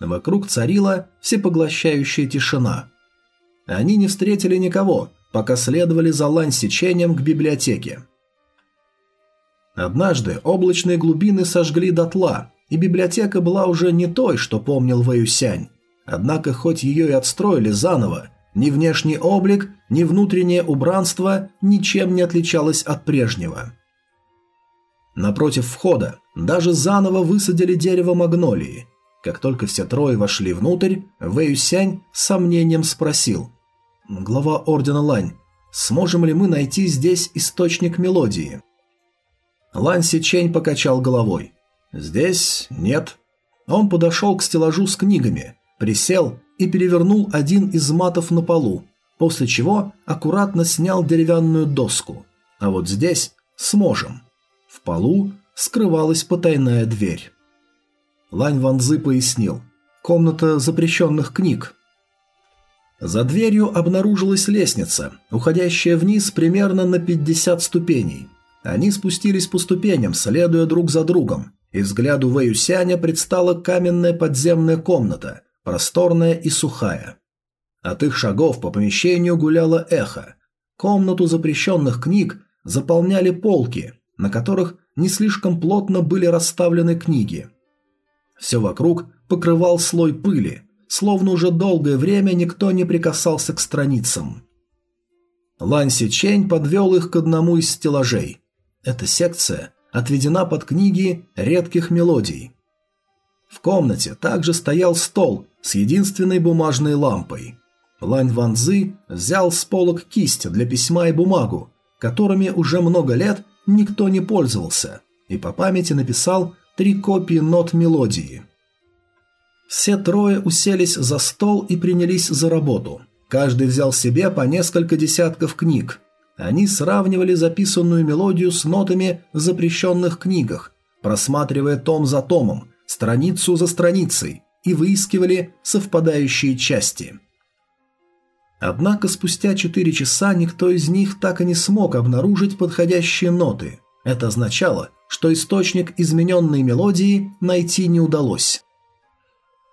Вокруг царила всепоглощающая тишина. Они не встретили никого, пока следовали за лань-сечением к библиотеке. Однажды облачные глубины сожгли дотла, и библиотека была уже не той, что помнил Вэюсянь. Однако, хоть ее и отстроили заново, ни внешний облик, ни внутреннее убранство ничем не отличалось от прежнего. Напротив входа даже заново высадили дерево магнолии. Как только все трое вошли внутрь, Вэюсянь с сомнением спросил. «Глава Ордена Лань, сможем ли мы найти здесь источник мелодии?» Лань Сичень покачал головой. «Здесь нет». Он подошел к стеллажу с книгами, присел и перевернул один из матов на полу, после чего аккуратно снял деревянную доску. А вот здесь сможем. В полу скрывалась потайная дверь. Лань Ванзы пояснил. Комната запрещенных книг. За дверью обнаружилась лестница, уходящая вниз примерно на 50 ступеней. Они спустились по ступеням, следуя друг за другом, и взгляду Вэюсяня предстала каменная подземная комната, просторная и сухая. От их шагов по помещению гуляло эхо. Комнату запрещенных книг заполняли полки, на которых не слишком плотно были расставлены книги. Все вокруг покрывал слой пыли, словно уже долгое время никто не прикасался к страницам. Лань Сичень подвел их к одному из стеллажей. Эта секция отведена под книги редких мелодий. В комнате также стоял стол с единственной бумажной лампой. Лань Ванзы взял с полок кисть для письма и бумагу, которыми уже много лет никто не пользовался, и по памяти написал три копии нот мелодии. Все трое уселись за стол и принялись за работу. Каждый взял себе по несколько десятков книг. Они сравнивали записанную мелодию с нотами в запрещенных книгах, просматривая том за томом, страницу за страницей, и выискивали совпадающие части. Однако спустя четыре часа никто из них так и не смог обнаружить подходящие ноты. Это означало, что источник измененной мелодии найти не удалось.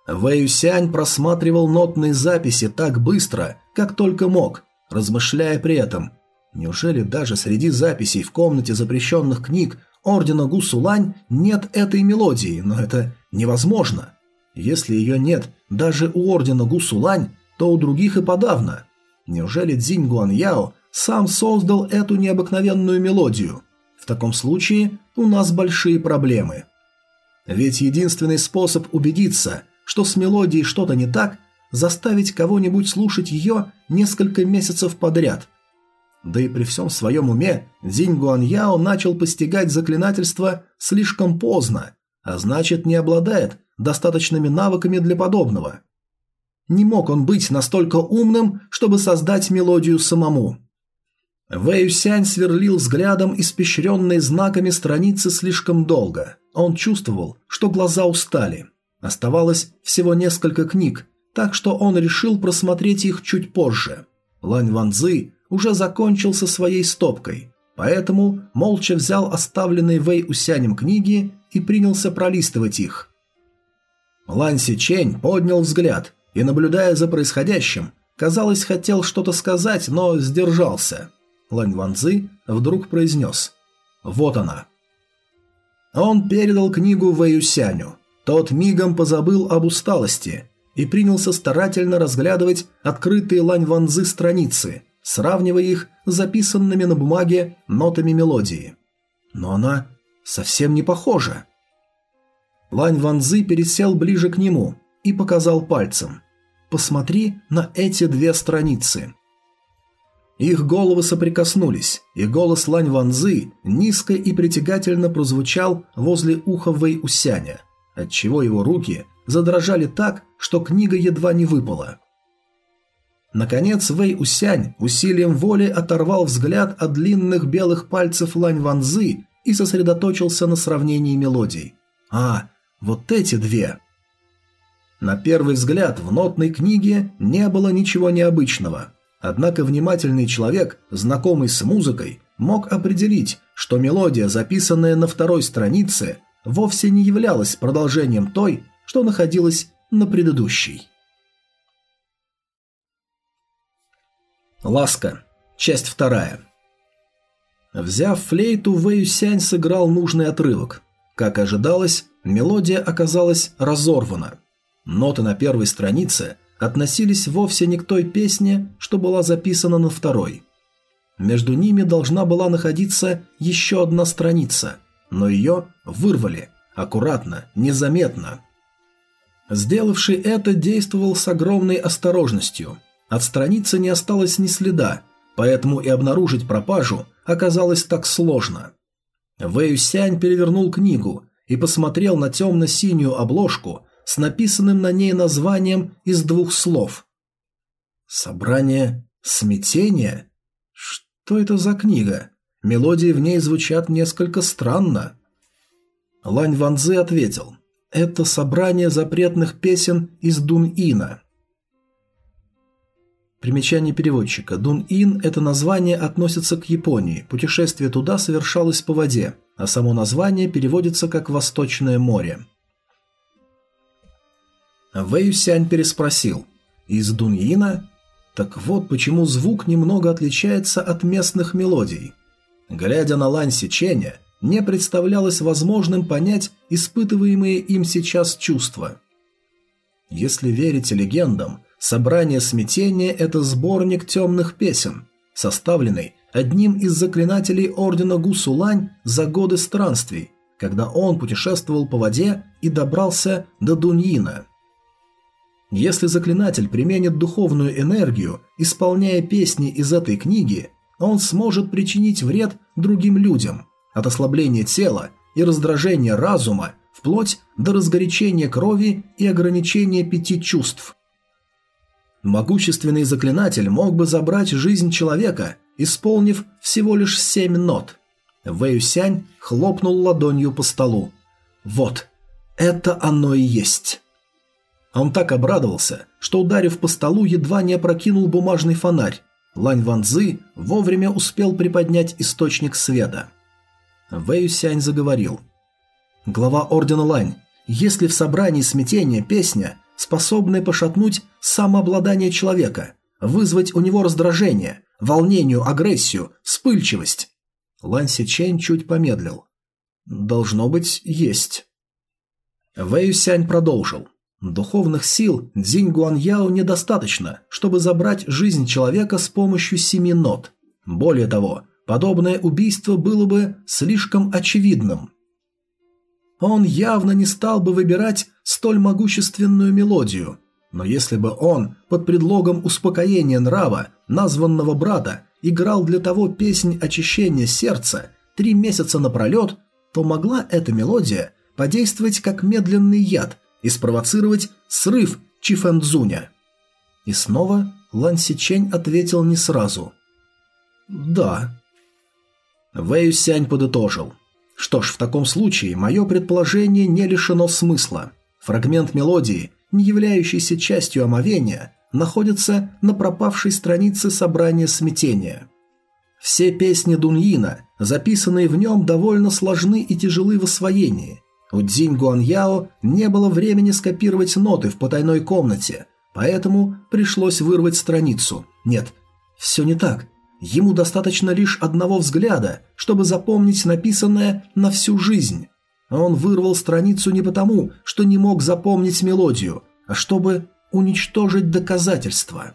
Вэй Сянь просматривал нотные записи так быстро, как только мог, размышляя при этом. Неужели даже среди записей в комнате запрещенных книг Ордена Гусулань нет этой мелодии, но это невозможно. Если ее нет даже у Ордена Гусулань, то у других и подавно. Неужели Цзинь Гуаньяо сам создал эту необыкновенную мелодию? В таком случае у нас большие проблемы. Ведь единственный способ убедиться, что с мелодией что-то не так, заставить кого-нибудь слушать ее несколько месяцев подряд. Да и при всем своем уме Дзинь Гуаньяо начал постигать заклинательство слишком поздно, а значит не обладает достаточными навыками для подобного. Не мог он быть настолько умным, чтобы создать мелодию самому. Вэй Сянь сверлил взглядом испещренные знаками страницы слишком долго. Он чувствовал, что глаза устали. Оставалось всего несколько книг, так что он решил просмотреть их чуть позже. Лань Ван Цзы уже закончил со своей стопкой. поэтому молча взял оставленные Вэй Усянем книги и принялся пролистывать их. Лан Сичень поднял взгляд и, наблюдая за происходящим, казалось, хотел что-то сказать, но сдержался. Лань Ванзы вдруг произнес «Вот она». Он передал книгу Вэюсяню. Тот мигом позабыл об усталости и принялся старательно разглядывать открытые Лань Ванзы страницы, сравнивая их с записанными на бумаге нотами мелодии. Но она совсем не похожа. Лань Ванзы пересел ближе к нему и показал пальцем. «Посмотри на эти две страницы». Их головы соприкоснулись, и голос Лань Ванзы низко и притягательно прозвучал возле уха Вэй Усяня, отчего его руки задрожали так, что книга едва не выпала. Наконец Вэй Усянь усилием воли оторвал взгляд от длинных белых пальцев Лань Ванзы и сосредоточился на сравнении мелодий. А, вот эти две. На первый взгляд в нотной книге не было ничего необычного. Однако внимательный человек, знакомый с музыкой, мог определить, что мелодия, записанная на второй странице, вовсе не являлась продолжением той, что находилась на предыдущей. Ласка. Часть вторая. Взяв флейту, Вэй Сянь сыграл нужный отрывок. Как ожидалось, мелодия оказалась разорвана. Ноты на первой странице относились вовсе не к той песне, что была записана на второй. Между ними должна была находиться еще одна страница, но ее вырвали, аккуратно, незаметно. Сделавший это действовал с огромной осторожностью. От страницы не осталось ни следа, поэтому и обнаружить пропажу оказалось так сложно. Вэй Сянь перевернул книгу и посмотрел на темно-синюю обложку с написанным на ней названием из двух слов. «Собрание смятения? Что это за книга? Мелодии в ней звучат несколько странно». Лань Ванзы ответил, «Это собрание запретных песен из Дун-Ина». Примечание переводчика. Дун-Ин – это название относится к Японии. Путешествие туда совершалось по воде, а само название переводится как «Восточное море». Вэй Сянь переспросил. «Из Дуньина?» Так вот почему звук немного отличается от местных мелодий. Глядя на Лань Сиченя, не представлялось возможным понять испытываемые им сейчас чувства. Если верить легендам, Собрание смятения – это сборник темных песен, составленный одним из заклинателей ордена Гусулань за годы странствий, когда он путешествовал по воде и добрался до Дуньина. Если заклинатель применит духовную энергию, исполняя песни из этой книги, он сможет причинить вред другим людям, от ослабления тела и раздражения разума, вплоть до разгорячения крови и ограничения пяти чувств – Могущественный заклинатель мог бы забрать жизнь человека, исполнив всего лишь семь нот. Вэйюсянь хлопнул ладонью по столу. «Вот, это оно и есть». Он так обрадовался, что, ударив по столу, едва не опрокинул бумажный фонарь. Лань Ванзы вовремя успел приподнять источник света. Вэйюсянь заговорил. «Глава Ордена Лань, если в собрании смятения песня способные пошатнуть самообладание человека, вызвать у него раздражение, волнение, агрессию, вспыльчивость. Лан Сичень чуть помедлил. «Должно быть, есть». Вэй Сянь продолжил. Духовных сил Цзинь Гуаньяо недостаточно, чтобы забрать жизнь человека с помощью семи нот. Более того, подобное убийство было бы слишком очевидным. Он явно не стал бы выбирать столь могущественную мелодию. Но если бы он, под предлогом успокоения нрава, названного брата, играл для того песнь очищения сердца три месяца напролет, то могла эта мелодия подействовать как медленный яд и спровоцировать срыв Чифэнцзуня. И снова Лан Сичень ответил не сразу. «Да». Вэй Сянь подытожил. Что ж, в таком случае мое предположение не лишено смысла. Фрагмент мелодии, не являющийся частью омовения, находится на пропавшей странице собрания смятения. Все песни Дуньина, записанные в нем, довольно сложны и тяжелы в освоении. У Дзинь Гуаньяо не было времени скопировать ноты в потайной комнате, поэтому пришлось вырвать страницу. Нет, все не так. Ему достаточно лишь одного взгляда, чтобы запомнить написанное на всю жизнь. Он вырвал страницу не потому, что не мог запомнить мелодию, а чтобы уничтожить доказательства.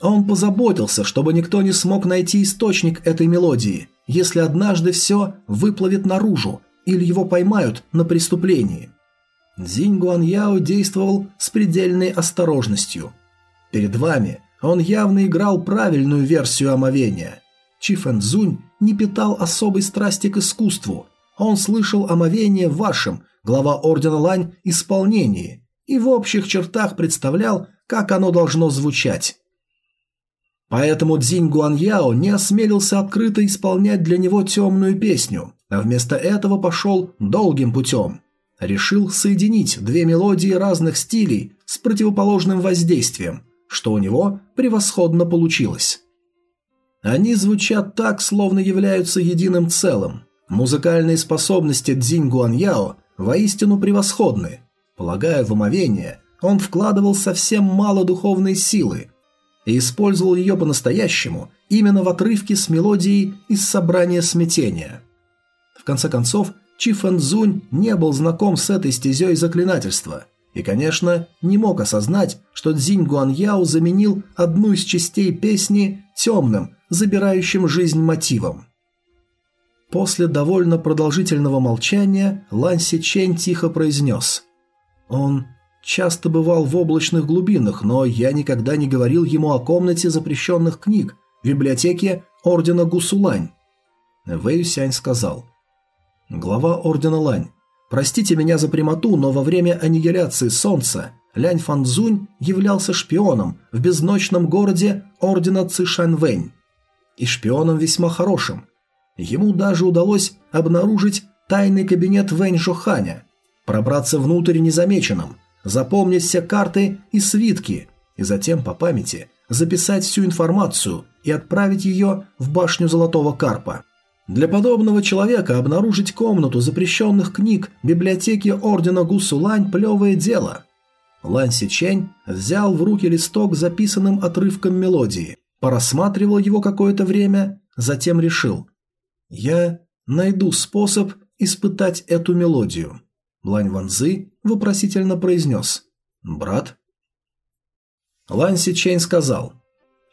Он позаботился, чтобы никто не смог найти источник этой мелодии, если однажды все выплывет наружу или его поймают на преступлении. Дзинь Гуаньяо действовал с предельной осторожностью. Перед вами он явно играл правильную версию омовения. Чи Фэнцзунь не питал особой страсти к искусству. Он слышал омовение в вашем, глава Ордена Лань, исполнении и в общих чертах представлял, как оно должно звучать. Поэтому Цзинь Гуаньяо не осмелился открыто исполнять для него темную песню, а вместо этого пошел долгим путем. Решил соединить две мелодии разных стилей с противоположным воздействием, что у него превосходно получилось. Они звучат так, словно являются единым целым. Музыкальные способности Цзинь Гуаньяо воистину превосходны. Полагая в омовение, он вкладывал совсем мало духовной силы – и использовал ее по-настоящему именно в отрывке с мелодией из собрания смятения. Конце концов, Чи Фэн не был знаком с этой стезей заклинательства и, конечно, не мог осознать, что Цзинь Гуаньяо заменил одну из частей песни темным, забирающим жизнь мотивом. После довольно продолжительного молчания Лан Си Чень тихо произнес «Он часто бывал в облачных глубинах, но я никогда не говорил ему о комнате запрещенных книг в библиотеке Ордена Гусулань. Вэй Сянь сказал. Глава Ордена Лань, простите меня за прямоту, но во время аннигиляции Солнца Лянь Фанзунь являлся шпионом в безночном городе Ордена Цишанвэнь. И шпионом весьма хорошим. Ему даже удалось обнаружить тайный кабинет Вэнь Жоханя, пробраться внутрь незамеченным – запомнить все карты и свитки, и затем по памяти записать всю информацию и отправить ее в башню Золотого Карпа. Для подобного человека обнаружить комнату запрещенных книг библиотеки Ордена Гусулань – плевое дело. Лан Сичень взял в руки листок с записанным отрывком мелодии, порассматривал его какое-то время, затем решил – я найду способ испытать эту мелодию. Лань Ванзы вопросительно произнес «Брат?». Лань Сичень сказал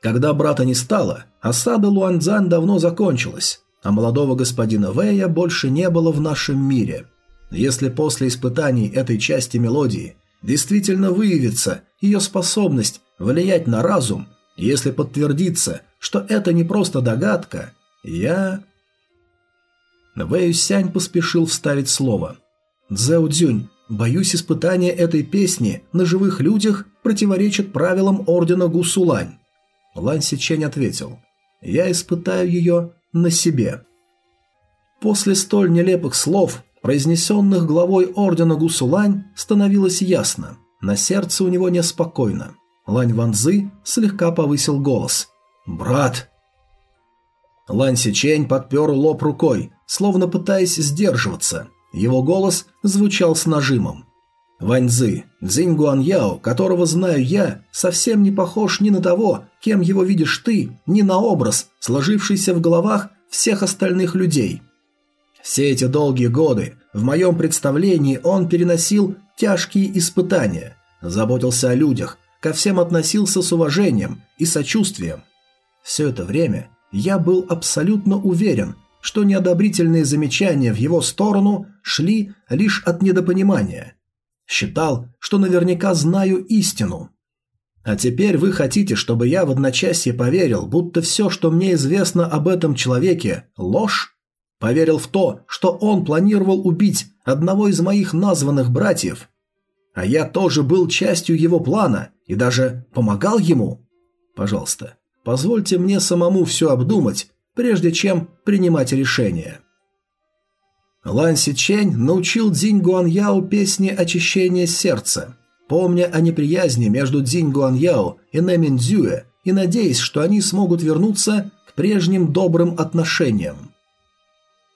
«Когда брата не стало, осада Луанцзань давно закончилась, а молодого господина Вэя больше не было в нашем мире. Если после испытаний этой части мелодии действительно выявится ее способность влиять на разум, если подтвердится, что это не просто догадка, я...» Вэй Сянь поспешил вставить слово – Цзэо Цзюнь, боюсь, испытание этой песни на живых людях противоречит правилам Ордена Гусулань. Лань Сичень ответил, я испытаю ее на себе. После столь нелепых слов, произнесенных главой Ордена Гусулань, становилось ясно, на сердце у него неспокойно. Лань Ванзы слегка повысил голос. «Брат!» Лань Сичень подпер лоб рукой, словно пытаясь сдерживаться, его голос звучал с нажимом. Ваньзы, Цзинь Гуаньяо, которого знаю я, совсем не похож ни на того, кем его видишь ты, ни на образ, сложившийся в головах всех остальных людей. Все эти долгие годы в моем представлении он переносил тяжкие испытания, заботился о людях, ко всем относился с уважением и сочувствием. Все это время я был абсолютно уверен, что неодобрительные замечания в его сторону шли лишь от недопонимания. Считал, что наверняка знаю истину. А теперь вы хотите, чтобы я в одночасье поверил, будто все, что мне известно об этом человеке – ложь? Поверил в то, что он планировал убить одного из моих названных братьев? А я тоже был частью его плана и даже помогал ему? Пожалуйста, позвольте мне самому все обдумать прежде чем принимать решение. Лан Сичень научил Цзинь Гуаньяо песни очищения сердца, помня о неприязни между Цзинь Гуаньяо и Нэмин Цзюэ и надеясь, что они смогут вернуться к прежним добрым отношениям.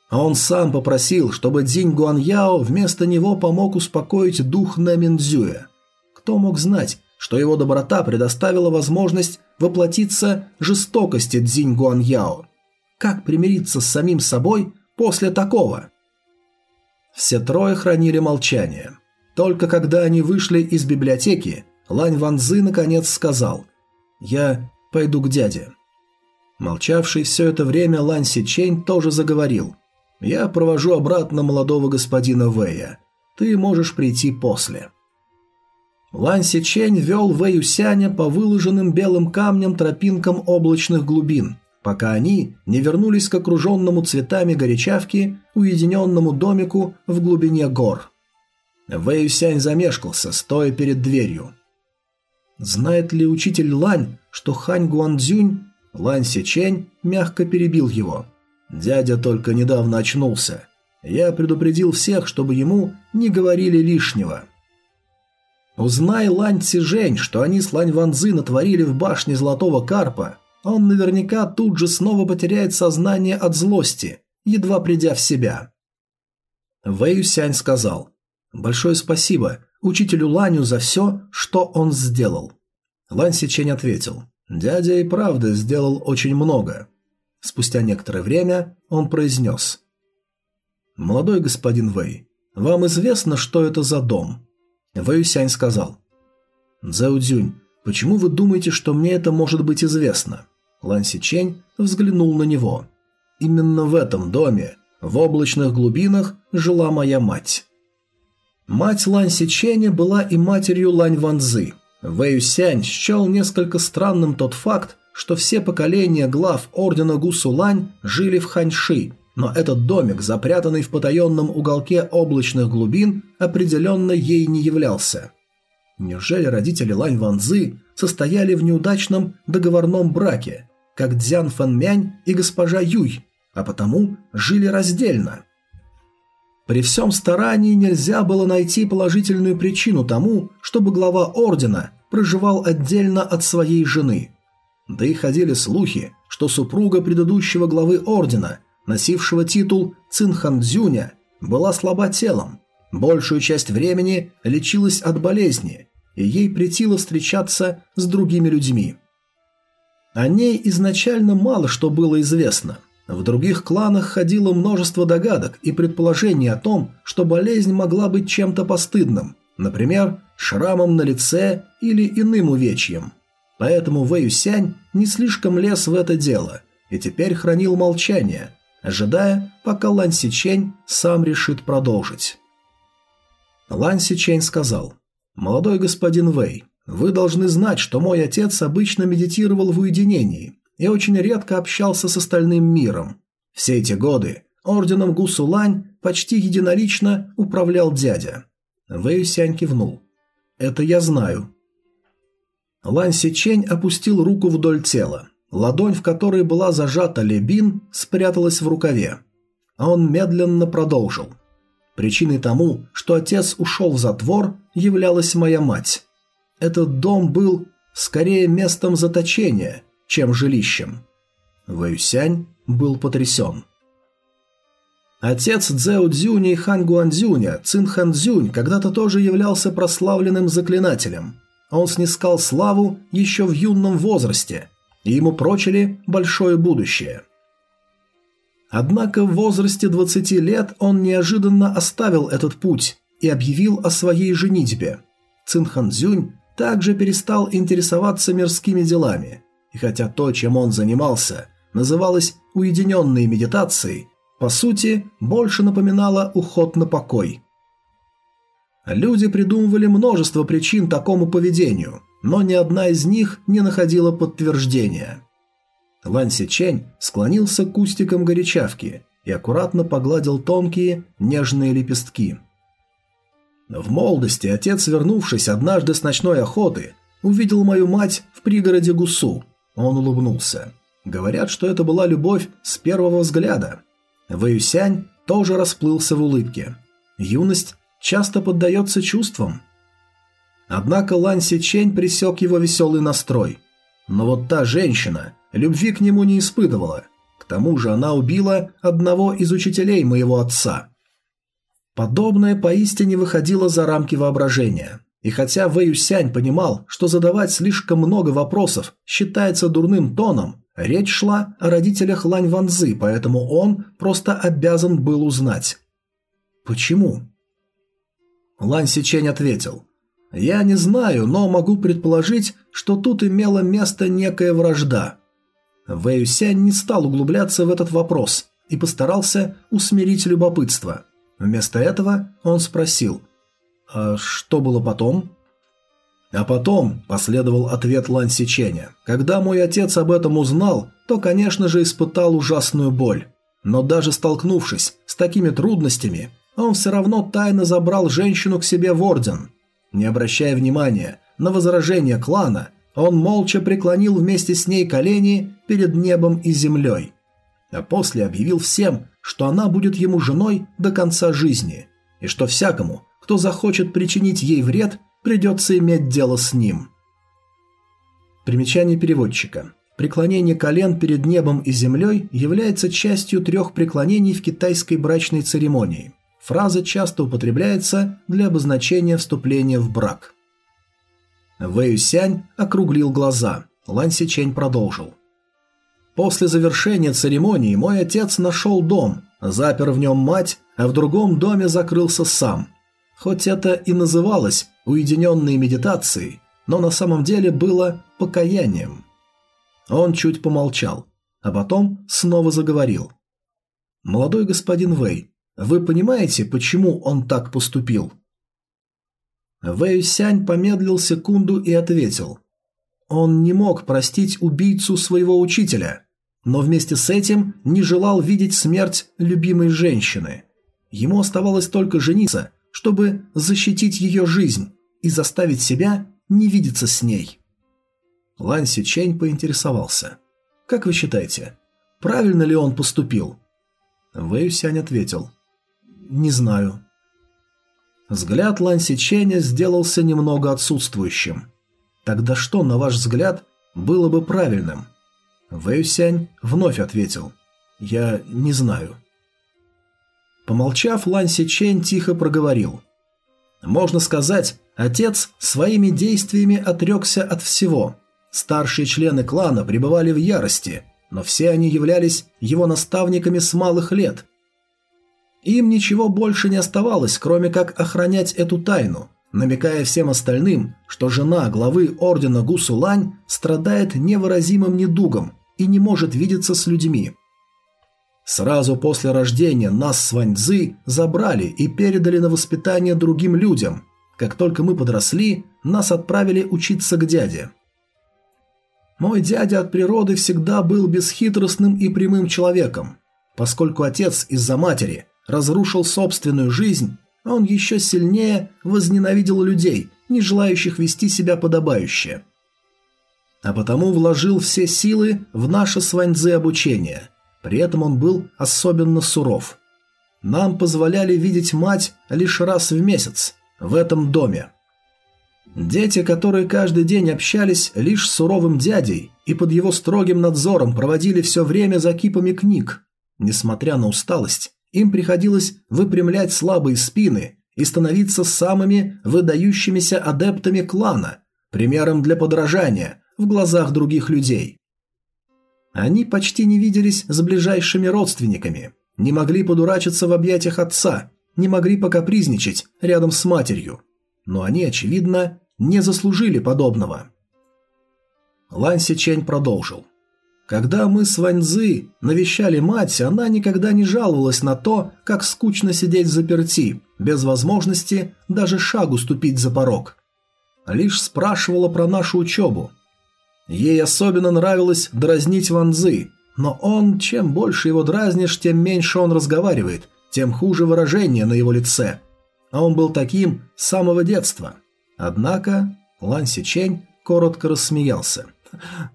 А он сам попросил, чтобы Дзинь Гуаньяо вместо него помог успокоить дух Нэминдзюя. Кто мог знать, что его доброта предоставила возможность воплотиться жестокости Дзинь Гуаньяо? Как примириться с самим собой после такого? Все трое хранили молчание. Только когда они вышли из библиотеки, Лань Ванзы наконец сказал «Я пойду к дяде». Молчавший все это время Лань Сичень тоже заговорил – я провожу обратно молодого господина Вэя. Ты можешь прийти после». Лан Сичень вел Вэй Усяня по выложенным белым камням тропинкам облачных глубин, пока они не вернулись к окруженному цветами горячавки уединенному домику в глубине гор. Вэй Усянь замешкался, стоя перед дверью. Знает ли учитель Лань, что Хань Гуандзюнь... Лань Сичень мягко перебил его – Дядя только недавно очнулся. Я предупредил всех, чтобы ему не говорили лишнего. Узнай Лань Цижень, что они с Лань Ванзы натворили в башне Золотого Карпа, он наверняка тут же снова потеряет сознание от злости, едва придя в себя. Вэй Сянь сказал, «Большое спасибо учителю Ланю за все, что он сделал». Лань Сичень ответил, «Дядя и правда сделал очень много. Спустя некоторое время он произнес. «Молодой господин Вэй, вам известно, что это за дом?» Вэй Сянь сказал. «Цзэудзюнь, почему вы думаете, что мне это может быть известно?» Лан Сичень взглянул на него. «Именно в этом доме, в облачных глубинах, жила моя мать». Мать Лань Сиченя была и матерью Лань Ванзы. Вэй Сянь счел несколько странным тот факт, что все поколения глав ордена Гусулань жили в Ханьши, но этот домик, запрятанный в потаенном уголке облачных глубин, определенно ей не являлся. Неужели родители Лань Ванзы состояли в неудачном договорном браке, как Дзян Фэнмянь и госпожа Юй, а потому жили раздельно? При всем старании нельзя было найти положительную причину тому, чтобы глава ордена проживал отдельно от своей жены – да и ходили слухи, что супруга предыдущего главы ордена, носившего титул Цинхандзюня, была слаба телом, большую часть времени лечилась от болезни, и ей претило встречаться с другими людьми. О ней изначально мало что было известно. В других кланах ходило множество догадок и предположений о том, что болезнь могла быть чем-то постыдным, например, шрамом на лице или иным увечьем. Поэтому Вэй Сянь не слишком лез в это дело и теперь хранил молчание, ожидая, пока Лан Сичень сам решит продолжить. Лан Сичень сказал, «Молодой господин Вэй, вы должны знать, что мой отец обычно медитировал в уединении и очень редко общался с остальным миром. Все эти годы орденом Гусулань почти единолично управлял дядя». Вэй Сянь кивнул. «Это я знаю. Лан Сичень опустил руку вдоль тела. Ладонь, в которой была зажата Лебин, спряталась в рукаве. А он медленно продолжил. Причиной тому, что отец ушел в затвор, являлась моя мать. Этот дом был скорее местом заточения, чем жилищем. Вэйсянь был потрясен. Отец Цзэо Цзюня и Хан Гуанзюня, Цин Хан Цзюнь, когда-то тоже являлся прославленным заклинателем – он снискал славу еще в юном возрасте, и ему прочили большое будущее. Однако в возрасте 20 лет он неожиданно оставил этот путь и объявил о своей женитьбе. Цинханзюнь также перестал интересоваться мирскими делами, и хотя то, чем он занимался, называлось уединенной медитацией, по сути, больше напоминало уход на покой – Люди придумывали множество причин такому поведению, но ни одна из них не находила подтверждения. Лан Сичень склонился к кустикам горячавки и аккуратно погладил тонкие, нежные лепестки. В молодости отец, вернувшись однажды с ночной охоты, увидел мою мать в пригороде Гусу. Он улыбнулся. Говорят, что это была любовь с первого взгляда. Вэюсянь тоже расплылся в улыбке. Юность часто поддается чувствам. Однако Лан Сичень присек его веселый настрой. Но вот та женщина, любви к нему не испытывала. К тому же она убила одного из учителей моего отца. Подобное поистине выходило за рамки воображения. И хотя Вэй Юсянь понимал, что задавать слишком много вопросов считается дурным тоном, речь шла о родителях Лань Ванзы, поэтому он просто обязан был узнать. Почему? Лань Сичень ответил. «Я не знаю, но могу предположить, что тут имела место некая вражда». Вэй Юсянь не стал углубляться в этот вопрос и постарался усмирить любопытство. Вместо этого он спросил «А что было потом?» А потом последовал ответ Лан Сиченя. Когда мой отец об этом узнал, то, конечно же, испытал ужасную боль. Но даже столкнувшись с такими трудностями, он все равно тайно забрал женщину к себе в орден. Не обращая внимания на возражения клана, он молча преклонил вместе с ней колени перед небом и землей. А после объявил всем, что она будет ему женой до конца жизни, и что всякому, кто захочет причинить ей вред, придется иметь дело с ним. Примечание переводчика. Преклонение колен перед небом и землей является частью трех преклонений в китайской брачной церемонии. Фраза часто употребляется для обозначения вступления в брак. Вэй Сянь округлил глаза. Лан Сичень продолжил. После завершения церемонии мой отец нашел дом, запер в нем мать, а в другом доме закрылся сам. Хоть это и называлось уединенной медитацией, но на самом деле было покаянием. Он чуть помолчал, а потом снова заговорил. «Молодой господин Вэй, вы понимаете, почему он так поступил?» Вэй Сянь помедлил секунду и ответил. Он не мог простить убийцу своего учителя, но вместе с этим не желал видеть смерть любимой женщины. Ему оставалось только жениться, чтобы защитить ее жизнь и заставить себя не видеться с ней. Лан Сичень поинтересовался. «Как вы считаете, правильно ли он поступил?» Вэй Сянь ответил. Не знаю. Взгляд Лан Сиченя сделался немного отсутствующим. Тогда что, на ваш взгляд, было бы правильным? Вэйсянь вновь ответил. Я не знаю. Помолчав, Лан Сичень тихо проговорил. Можно сказать, отец своими действиями отрекся от всего. Старшие члены клана пребывали в ярости, но все они являлись его наставниками с малых лет – им ничего больше не оставалось, кроме как охранять эту тайну, намекая всем остальным, что жена главы ордена Гусулань страдает невыразимым недугом и не может видеться с людьми. Сразу после рождения нас с Ваньцзы забрали и передали на воспитание другим людям. Как только мы подросли, нас отправили учиться к дяде. Мой дядя от природы всегда был бесхитростным и прямым человеком. Поскольку отец из-за матери разрушил собственную жизнь, он еще сильнее возненавидел людей, не желающих вести себя подобающе. А потому вложил все силы в наше с Ваньцзы обучение. При этом он был особенно суров. Нам позволяли видеть мать лишь раз в месяц, в этом доме. Дети, которые каждый день общались лишь с суровым дядей и под его строгим надзором проводили все время за кипами книг, несмотря на усталость, им приходилось выпрямлять слабые спины и становиться самыми выдающимися адептами клана, примером для подражания в глазах других людей. Они почти не виделись с ближайшими родственниками, не могли подурачиться в объятиях отца, не могли покапризничать рядом с матерью. Но они, очевидно, не заслужили подобного. Ланси Чень продолжил. Когда мы с Ваньзы навещали мать, она никогда не жаловалась на то, как скучно сидеть заперти, без возможности даже шагу ступить за порог. Лишь спрашивала про нашу учебу. Ей особенно нравилось дразнить Ванзы, но он, чем больше его дразнишь, тем меньше он разговаривает, тем хуже выражение на его лице. А он был таким с самого детства. Однако Лан Сичень коротко рассмеялся –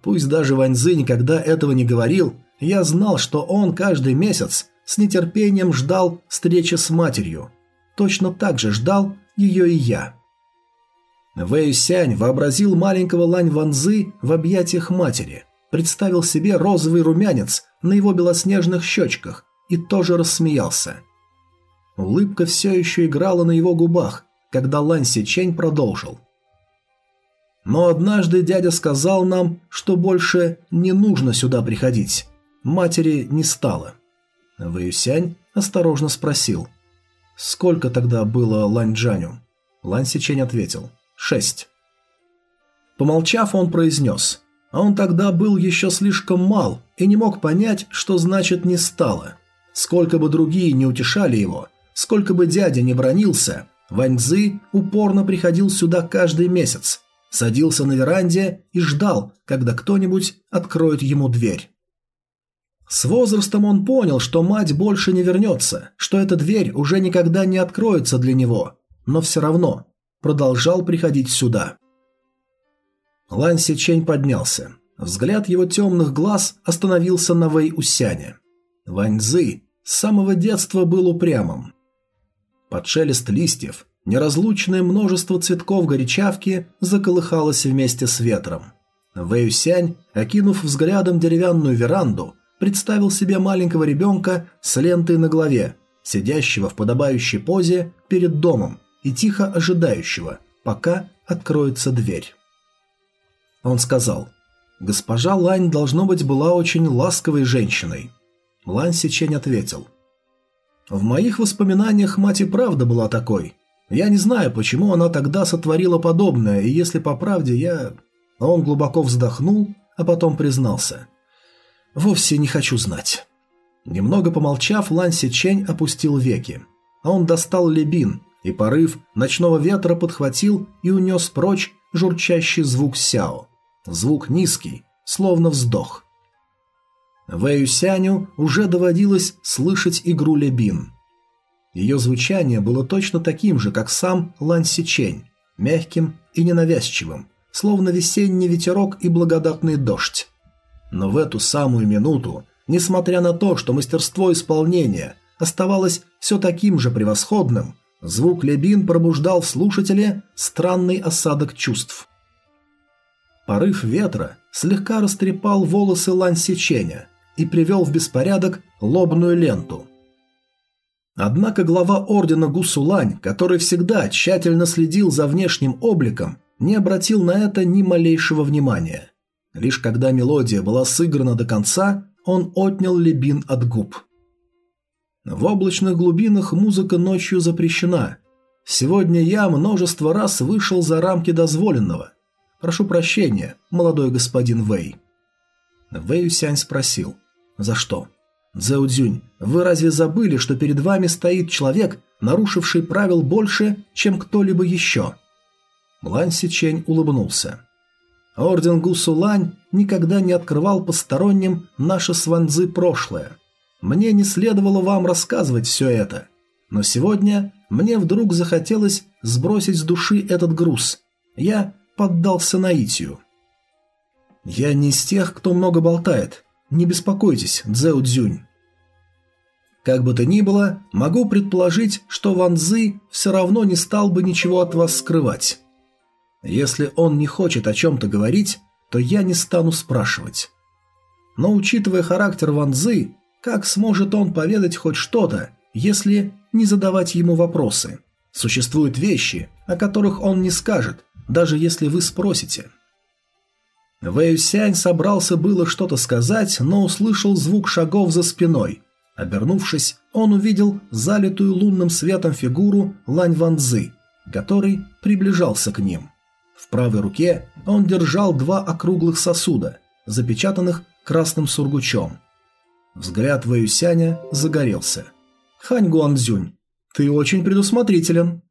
Пусть даже Ваньзы никогда этого не говорил, я знал, что он каждый месяц с нетерпением ждал встречи с матерью. Точно так же ждал ее и я. Вэй Сянь вообразил маленького Лань Ванзы в объятиях матери. представил себе розовый румянец на его белоснежных щечках и тоже рассмеялся. Улыбка все еще играла на его губах, когда Лан Сичень продолжил. «Но однажды дядя сказал нам, что больше не нужно сюда приходить. Матери не стало». Вэюсянь осторожно спросил. «Сколько тогда было Лань Джаню?» Лань Сичень ответил. «Шесть». Помолчав, он произнес. А он тогда был еще слишком мал и не мог понять, что значит «не стало». Сколько бы другие не утешали его, сколько бы дядя не бронился, Вань Цзы упорно приходил сюда каждый месяц, садился на веранде и ждал, когда кто-нибудь откроет ему дверь. С возрастом он понял, что мать больше не вернется, что эта дверь уже никогда не откроется для него, но все равно продолжал приходить сюда. Лан Сичень поднялся. Взгляд его темных глаз остановился на Вэй Усяне. Вань Цзы с самого детства был упрямым. Под шелест листьев неразлучное множество цветков горячавки заколыхалось вместе с ветром. Вэй Усянь, окинув взглядом деревянную веранду, представил себе маленького ребенка с лентой на голове, сидящего в подобающей позе перед домом и тихо ожидающего, пока откроется дверь. Он сказал, «Госпожа Лань, должно быть, была очень ласковой женщиной». Лань Сичень ответил, «В моих воспоминаниях мать и правда была такой. Я не знаю, почему она тогда сотворила подобное, и если по правде я...» Он глубоко вздохнул, а потом признался. Вовсе не хочу знать. Немного помолчав, Лан Сичень опустил веки. А он достал лебин, и порыв ночного ветра подхватил и унес прочь журчащий звук сяо. Звук низкий, словно вздох. Вэю Сяню уже доводилось слышать игру лебин. Ее звучание было точно таким же, как сам Лан Сичень, мягким и ненавязчивым, словно весенний ветерок и благодатный дождь. Но в эту самую минуту, несмотря на то, что мастерство исполнения оставалось все таким же превосходным, звук лебин пробуждал в слушателе странный осадок чувств. Порыв ветра слегка растрепал волосы Лань Сеченя и привел в беспорядок лобную ленту. Однако глава ордена Гусулань, который всегда тщательно следил за внешним обликом, не обратил на это ни малейшего внимания. Лишь когда мелодия была сыграна до конца, он отнял лебин от губ. В облачных глубинах музыка ночью запрещена. Сегодня я множество раз вышел за рамки дозволенного. Прошу прощения, молодой господин Вэй. Вэй Сянь спросил. За что? Цзэу Цзюнь, вы разве забыли, что перед вами стоит человек, нарушивший правил больше, чем кто-либо еще? Лань Сичень улыбнулся. Орден Гусулань никогда не открывал посторонним наше сванзы прошлое. Мне не следовало вам рассказывать все это. Но сегодня мне вдруг захотелось сбросить с души этот груз. Я поддался наитию. Я не из тех, кто много болтает. Не беспокойтесь, Цзэу Цзюнь. Как бы то ни было, могу предположить, что Ван Цзы все равно не стал бы ничего от вас скрывать. Если он не хочет о чем-то говорить, то я не стану спрашивать. Но учитывая характер Ван Цзы, как сможет он поведать хоть что-то, если не задавать ему вопросы? Существуют вещи, о которых он не скажет, даже если вы спросите. Вэй Сянь собрался было что-то сказать, но услышал звук шагов за спиной. Обернувшись, он увидел залитую лунным светом фигуру Лань Ван Цзы, который приближался к ним. В правой руке он держал два округлых сосуда, запечатанных красным сургучом. Взгляд Вэюсяня загорелся. «Хань Гуанзюнь, ты очень предусмотрителен».